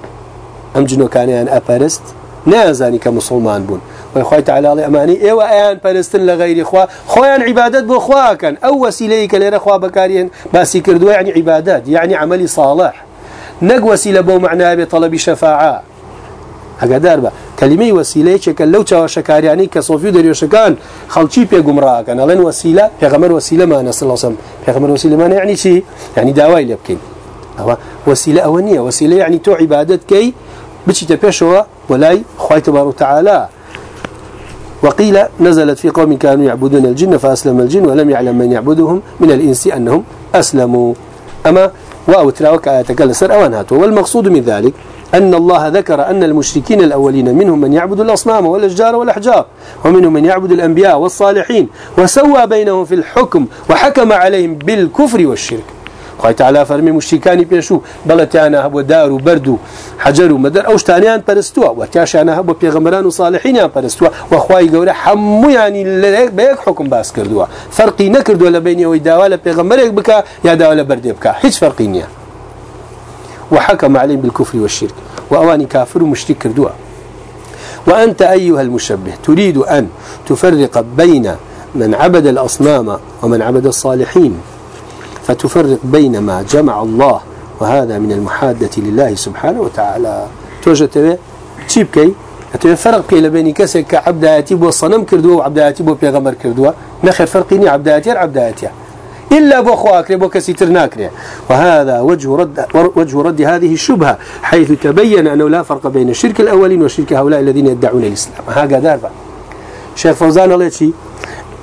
أم جنو كان أيان أفرست نازاني كمسلمان بون ويخوي تعالى الله أماني إيوة أيان فرستن لغير إخوة خوان عبادات بو إخوة كان أو وسيليك لير إخوة بكاريين باسي كردوا يعني عبادات يعني عملي صالح. نق وسيلة بو معناه بطلب شفاعة هقدر بقى كلمه وسيله شكل لو تشوا شكارياني كصوفي دريو شكان خلشي بي غمرا كان لين وسيله پیغمبر وسيله ما نس الله سم پیغمبر وسيله ما يعني شيء يعني داوي لبكين هو وسيله اونيه بتشي تبشوا ولاي خوي تبارك وتعالى وقيل نزلت في قوم كانوا يعبدون الجن فأسلم الجن ولم يعلم من يعبدهم من الإنس أنهم أسلموا. أما واو تراوك آياتك لسر أوان هاتوا والمقصود من ذلك أن الله ذكر أن المشركين الأولين منهم من يعبد الأصنام والأشجار والأحجار ومنهم من يعبد الأنبياء والصالحين وسوى بينهم في الحكم وحكم عليهم بالكفر والشرك. خواهي تعالى فرمي مشركاني بيشو بلتانا هبو دار وبرد حجر ومدر أو شتانيان برستوا وتاشانا هبو بيغمران وصالحين برستوا وخواهي قولي حمو يعني لذلك بيك حكم باس كردوا فرقي نكردوا لبيني ويداوا لبيغمرك بكا يا داوا لبردي بكا هيش فرقي نيا وحكم عليهم بالكفر والشرك وأواني كافر ومشرك كردوا وأنت أيها المشبه. تريد أن تفرق بين من عبد الأصنام ومن عبد الصالحين فتفرق بين ما جمع الله وهذا من المحادة لله سبحانه وتعالى. توجد تشيبكي أتوجه فرق بين بين كسك كعبداتي بو صنم كردوا وعبداتي بو بيغمر كردوا. نخر فرقيني عبداتي عبداتي إلا بو خواكري بو كسيتر ناكري وهذا وجه رد وجه رد هذه الشبهة حيث تبين أنه لا فرق بين الشرك الأولين وشرك هؤلاء الذين يدعون الإسلام. هذا داربا شيخ فوزان الله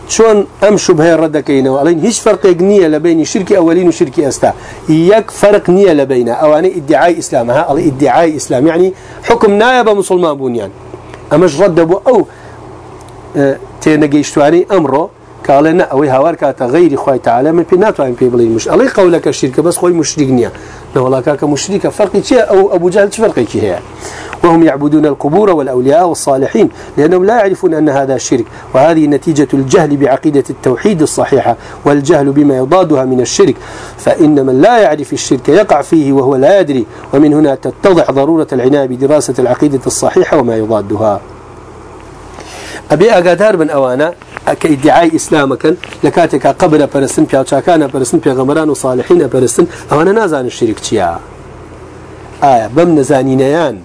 شون ام شبهه ردكينا وعلين هيش فرق نيه لبين شرك اولين وشرك استا يك فرق نيه لبين اواني ادعاء اسلام ها؟ ادعاء اسلام يعني حكم نائب مسلمان بنيان امش ردبوا أو آه تنجيشتواني امره قال لنا اوي هاوار كاتا غير خوي تعالى من بيناتو ام بيبلين مش. الله قولك الشرك بس خوي مشرك نيه لا والله كاك مشرك فرق شيء أو ابو جهل فرق شيء وهم يعبدون القبور والأولياء والصالحين لأنهم لا يعرفون أن هذا شرك. وهذه نتيجة الجهل بعقيدة التوحيد الصحيحة والجهل بما يضادها من الشرك. فإن من لا يعرف الشرك يقع فيه وهو لا يدري ومن هنا تتضح ضرورة العناية بدراسة العقيدة الصحيحة وما يضادها. أبي أقادار من أوانا كإدعاء إسلامك لكاتك قبل برسن بيا وشاكانا برسن بيا غمران وصالحين برسن أوانا نازان الشرك تيا آية بم نزانينيان.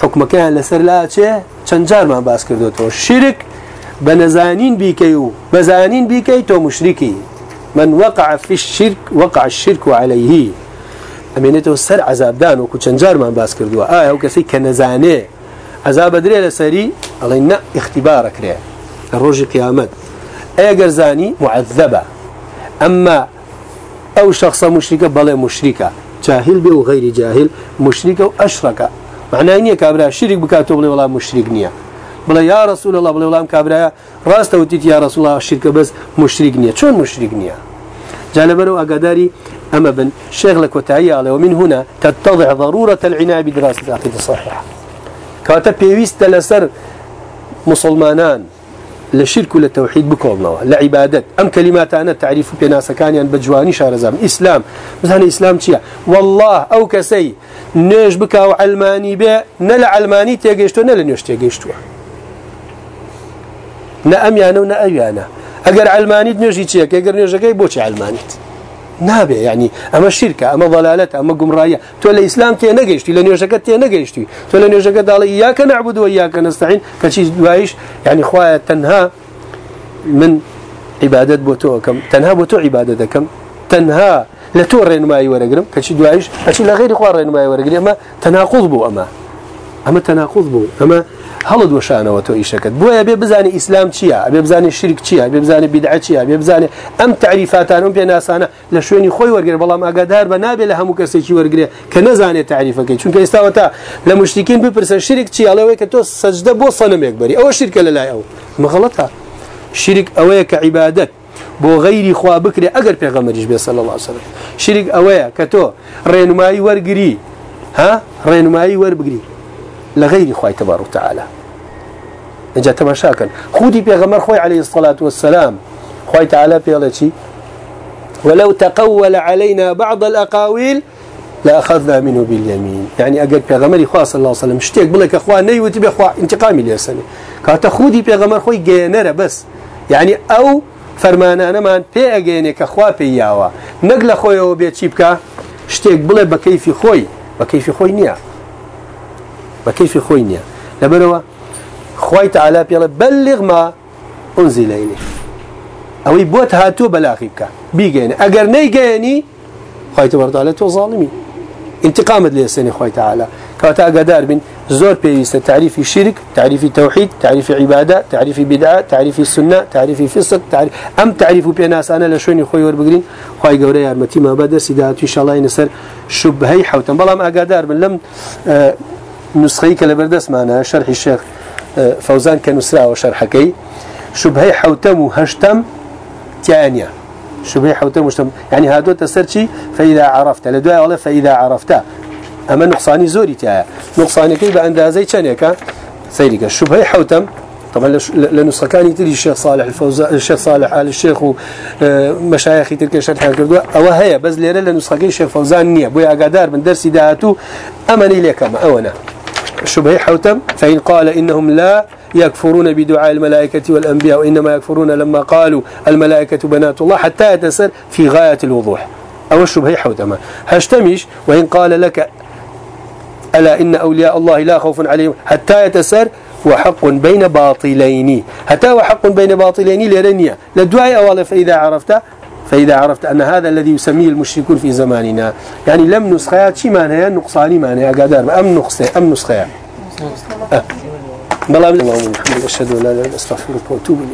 حکمەکەیان لەسەر لا چێ؟ چەند جارمان باس کردوەوە شرک بە نەزانین بیکەی و بەزانین تۆ مشریکی من وقع في الشرك وقع الشرك عليه ئەمێنێتەوە سەر عذابدان وەکو چەند جارمان باس کردووە. ئایا ئەو کەسی کە نەزانێ عذاب درێ لەسەری ئەڵێ نە اختیبارەکرێ لە ڕۆژی قیامەت. ئەگەر زانی معذبە. ئەمما ئەو شخصە مشریکە جاهل بێ و غیری جاهل مشریکە و ئەشرەکە. معناه نییە کابرا شرک بکاتۆ بڵێ وڵام مشرک نییە بڵێ یا رسول الله بڵێ وڵام کابراە ڕاستەوتیت یا رسول الله شرکە بەس مشرک نییە چۆن مشرک نییە جالبرو أقداري أما بن شيخ لك وتعيى ومن هنا تتضح ضرورة العناية بدراسة العقيدة الصحيحة كاتب بيويست لسر مسلمانان. لشرك ولا توحيد بكولنا لعبادات أم كلمات أنا تعريف بناس كان يعني بجواني شارزام إسلام. مثلا إسلام شيء؟ والله أو كسي. نيش بك أو علماني به نلا علماني تيجيشتو نلا نيش تيجيشتو. نا أم يانا ونا أيانا أجر علماني نيجي شيء أجر نيجي كي بوش نابه يعني أما الشركة أما ضلالة أما قمراية تولى الإسلام تي نجيشتي لأن يوشكت تي نجيشتي تولى يوشكت على إياك نعبد وإياك نستعين كشي دوايش يعني خوايا تنها من عبادة بوتو كم تنها بوتو عبادة كم تنها لا تورين ما يورقرم كشي دوايش أشي لا غير خوارين ما يورقرم أما تناقض بو أما أما تناقض بو أما هەڵت وەشانەوە تۆ ئیشەکەت. بۆیە بێ بزانانی ئیسلام چییە؟ بێ بزانانی شرک چییە؟ بێ بزانانی بیدع چییە؟ بێ بزانێ ئەم تعریفاتانم پێ ناسانە لە شوێنی خۆی وەرگێ بەڵام ئاگادار بە نابێت لە هەموو کەسێکی وەرگێ کە نەزانێت تعریفەکەی. چونکە ئێستاوە تا لە مشتین بپرسە شرک چیاڵەوەی کە تۆ سەجدە بۆ سەنمێک بەری. ئەوە شرکە لە لای ئەو. مغڵەتە شرک ئەوەیە کە عیبادت بۆ غەیری خوا بکرێ ئەگەر پێغەمەریش بێ سەڵ الله سلم شرک ئەوەیە کە تۆ ڕێنمایی وەرگری ها ڕێنمایی وەربگری غەیری خوای تبارك وتعالى. نجا تماشا كان خودي بيغمر خوي عليه الصلاة والسلام. خوي تعالى بيغلتي ولو تقول علينا بعض الأقاويل لأخذنا منه باليمين. يعني أقل بيغمري خواه صلى الله عليه وسلم اشتيك بلك أخوة نيوتي بأخوة انتقامي ليساني كانت خودي بيغمر خوي جينر بس. يعني أو فرمانا أنا پێ ئەگەێنێ کە خوا پێیاوە نەک لە خۆیەوە بێت چی بکە شتێک بڵێ بە کەیفی بە کەیفی خۆی نییە لەبەرەوە خوي تعالى بيلا بلغ ما أنزل إليه. أو يبوت هاتو بلاغيك بيجيني. أجر نيجيني خوي تبارك تعالى تو ظالمي انتقامت لي سني خوي تعالى. كاتا قدار من زور بيست تعريف الشرك تعريف التوحيد تعريف عبادة تعريف بدعة تعريف السنة تعريف فسق تعريف أم تعريف بيناس. أنا لشوني خوي وربقرين. خوي قوري أرمتي ما بدر سيدات إن شاء الله ينسر شبهي حوتن بلا ما قدار من لم آه نسخي كالبردس معنا شرح الشيخ فوزان كنسرا وشرحكي شبهي حوتم وهشتم تانية شبهي حوتم وهشتم يعني هادو تسرشي فإذا عرفت لدواء ولا فإذا عرفت أما نقصاني زوري تاعها نقصاني كيف أندازي كانيكا سيريكا شبهي حوتم طبعا لنسخة كان تري الشيخ صالح الفوزان الشيخ صالح آل الشيخ ومشايخ تلك شرح كردوا أو هي بس ليرة لنسخة كان الشيخ فوزان نية بويا قدار من درس دهاتو أمني لك ما أونا شبهي حوتم فإن قال إنهم لا يكفرون بدعاء الملائكة والأنبياء وإنما يكفرون لما قالوا الملائكة بنات الله حتى يتسر في غاية الوضوح. أو الشبهي حوتما هشتمش وإن قال لك ألا إن أولياء الله لا خوف عليهم حتى يتسر وحق بين باطلين. حتى وحق بين باطلين لرنيا للدعاء أولا فإذا عرفت فإذا عرفت أن هذا الذي يسميه المشركون في زماننا يعني لم نسخيات شي معناها نقصاني معناها قادر؟ أم نقصي أم نسخيات أه. بلا اللهم محمد أشهد أن لا إله إلا أنت أستغفرك وأتوب إليك.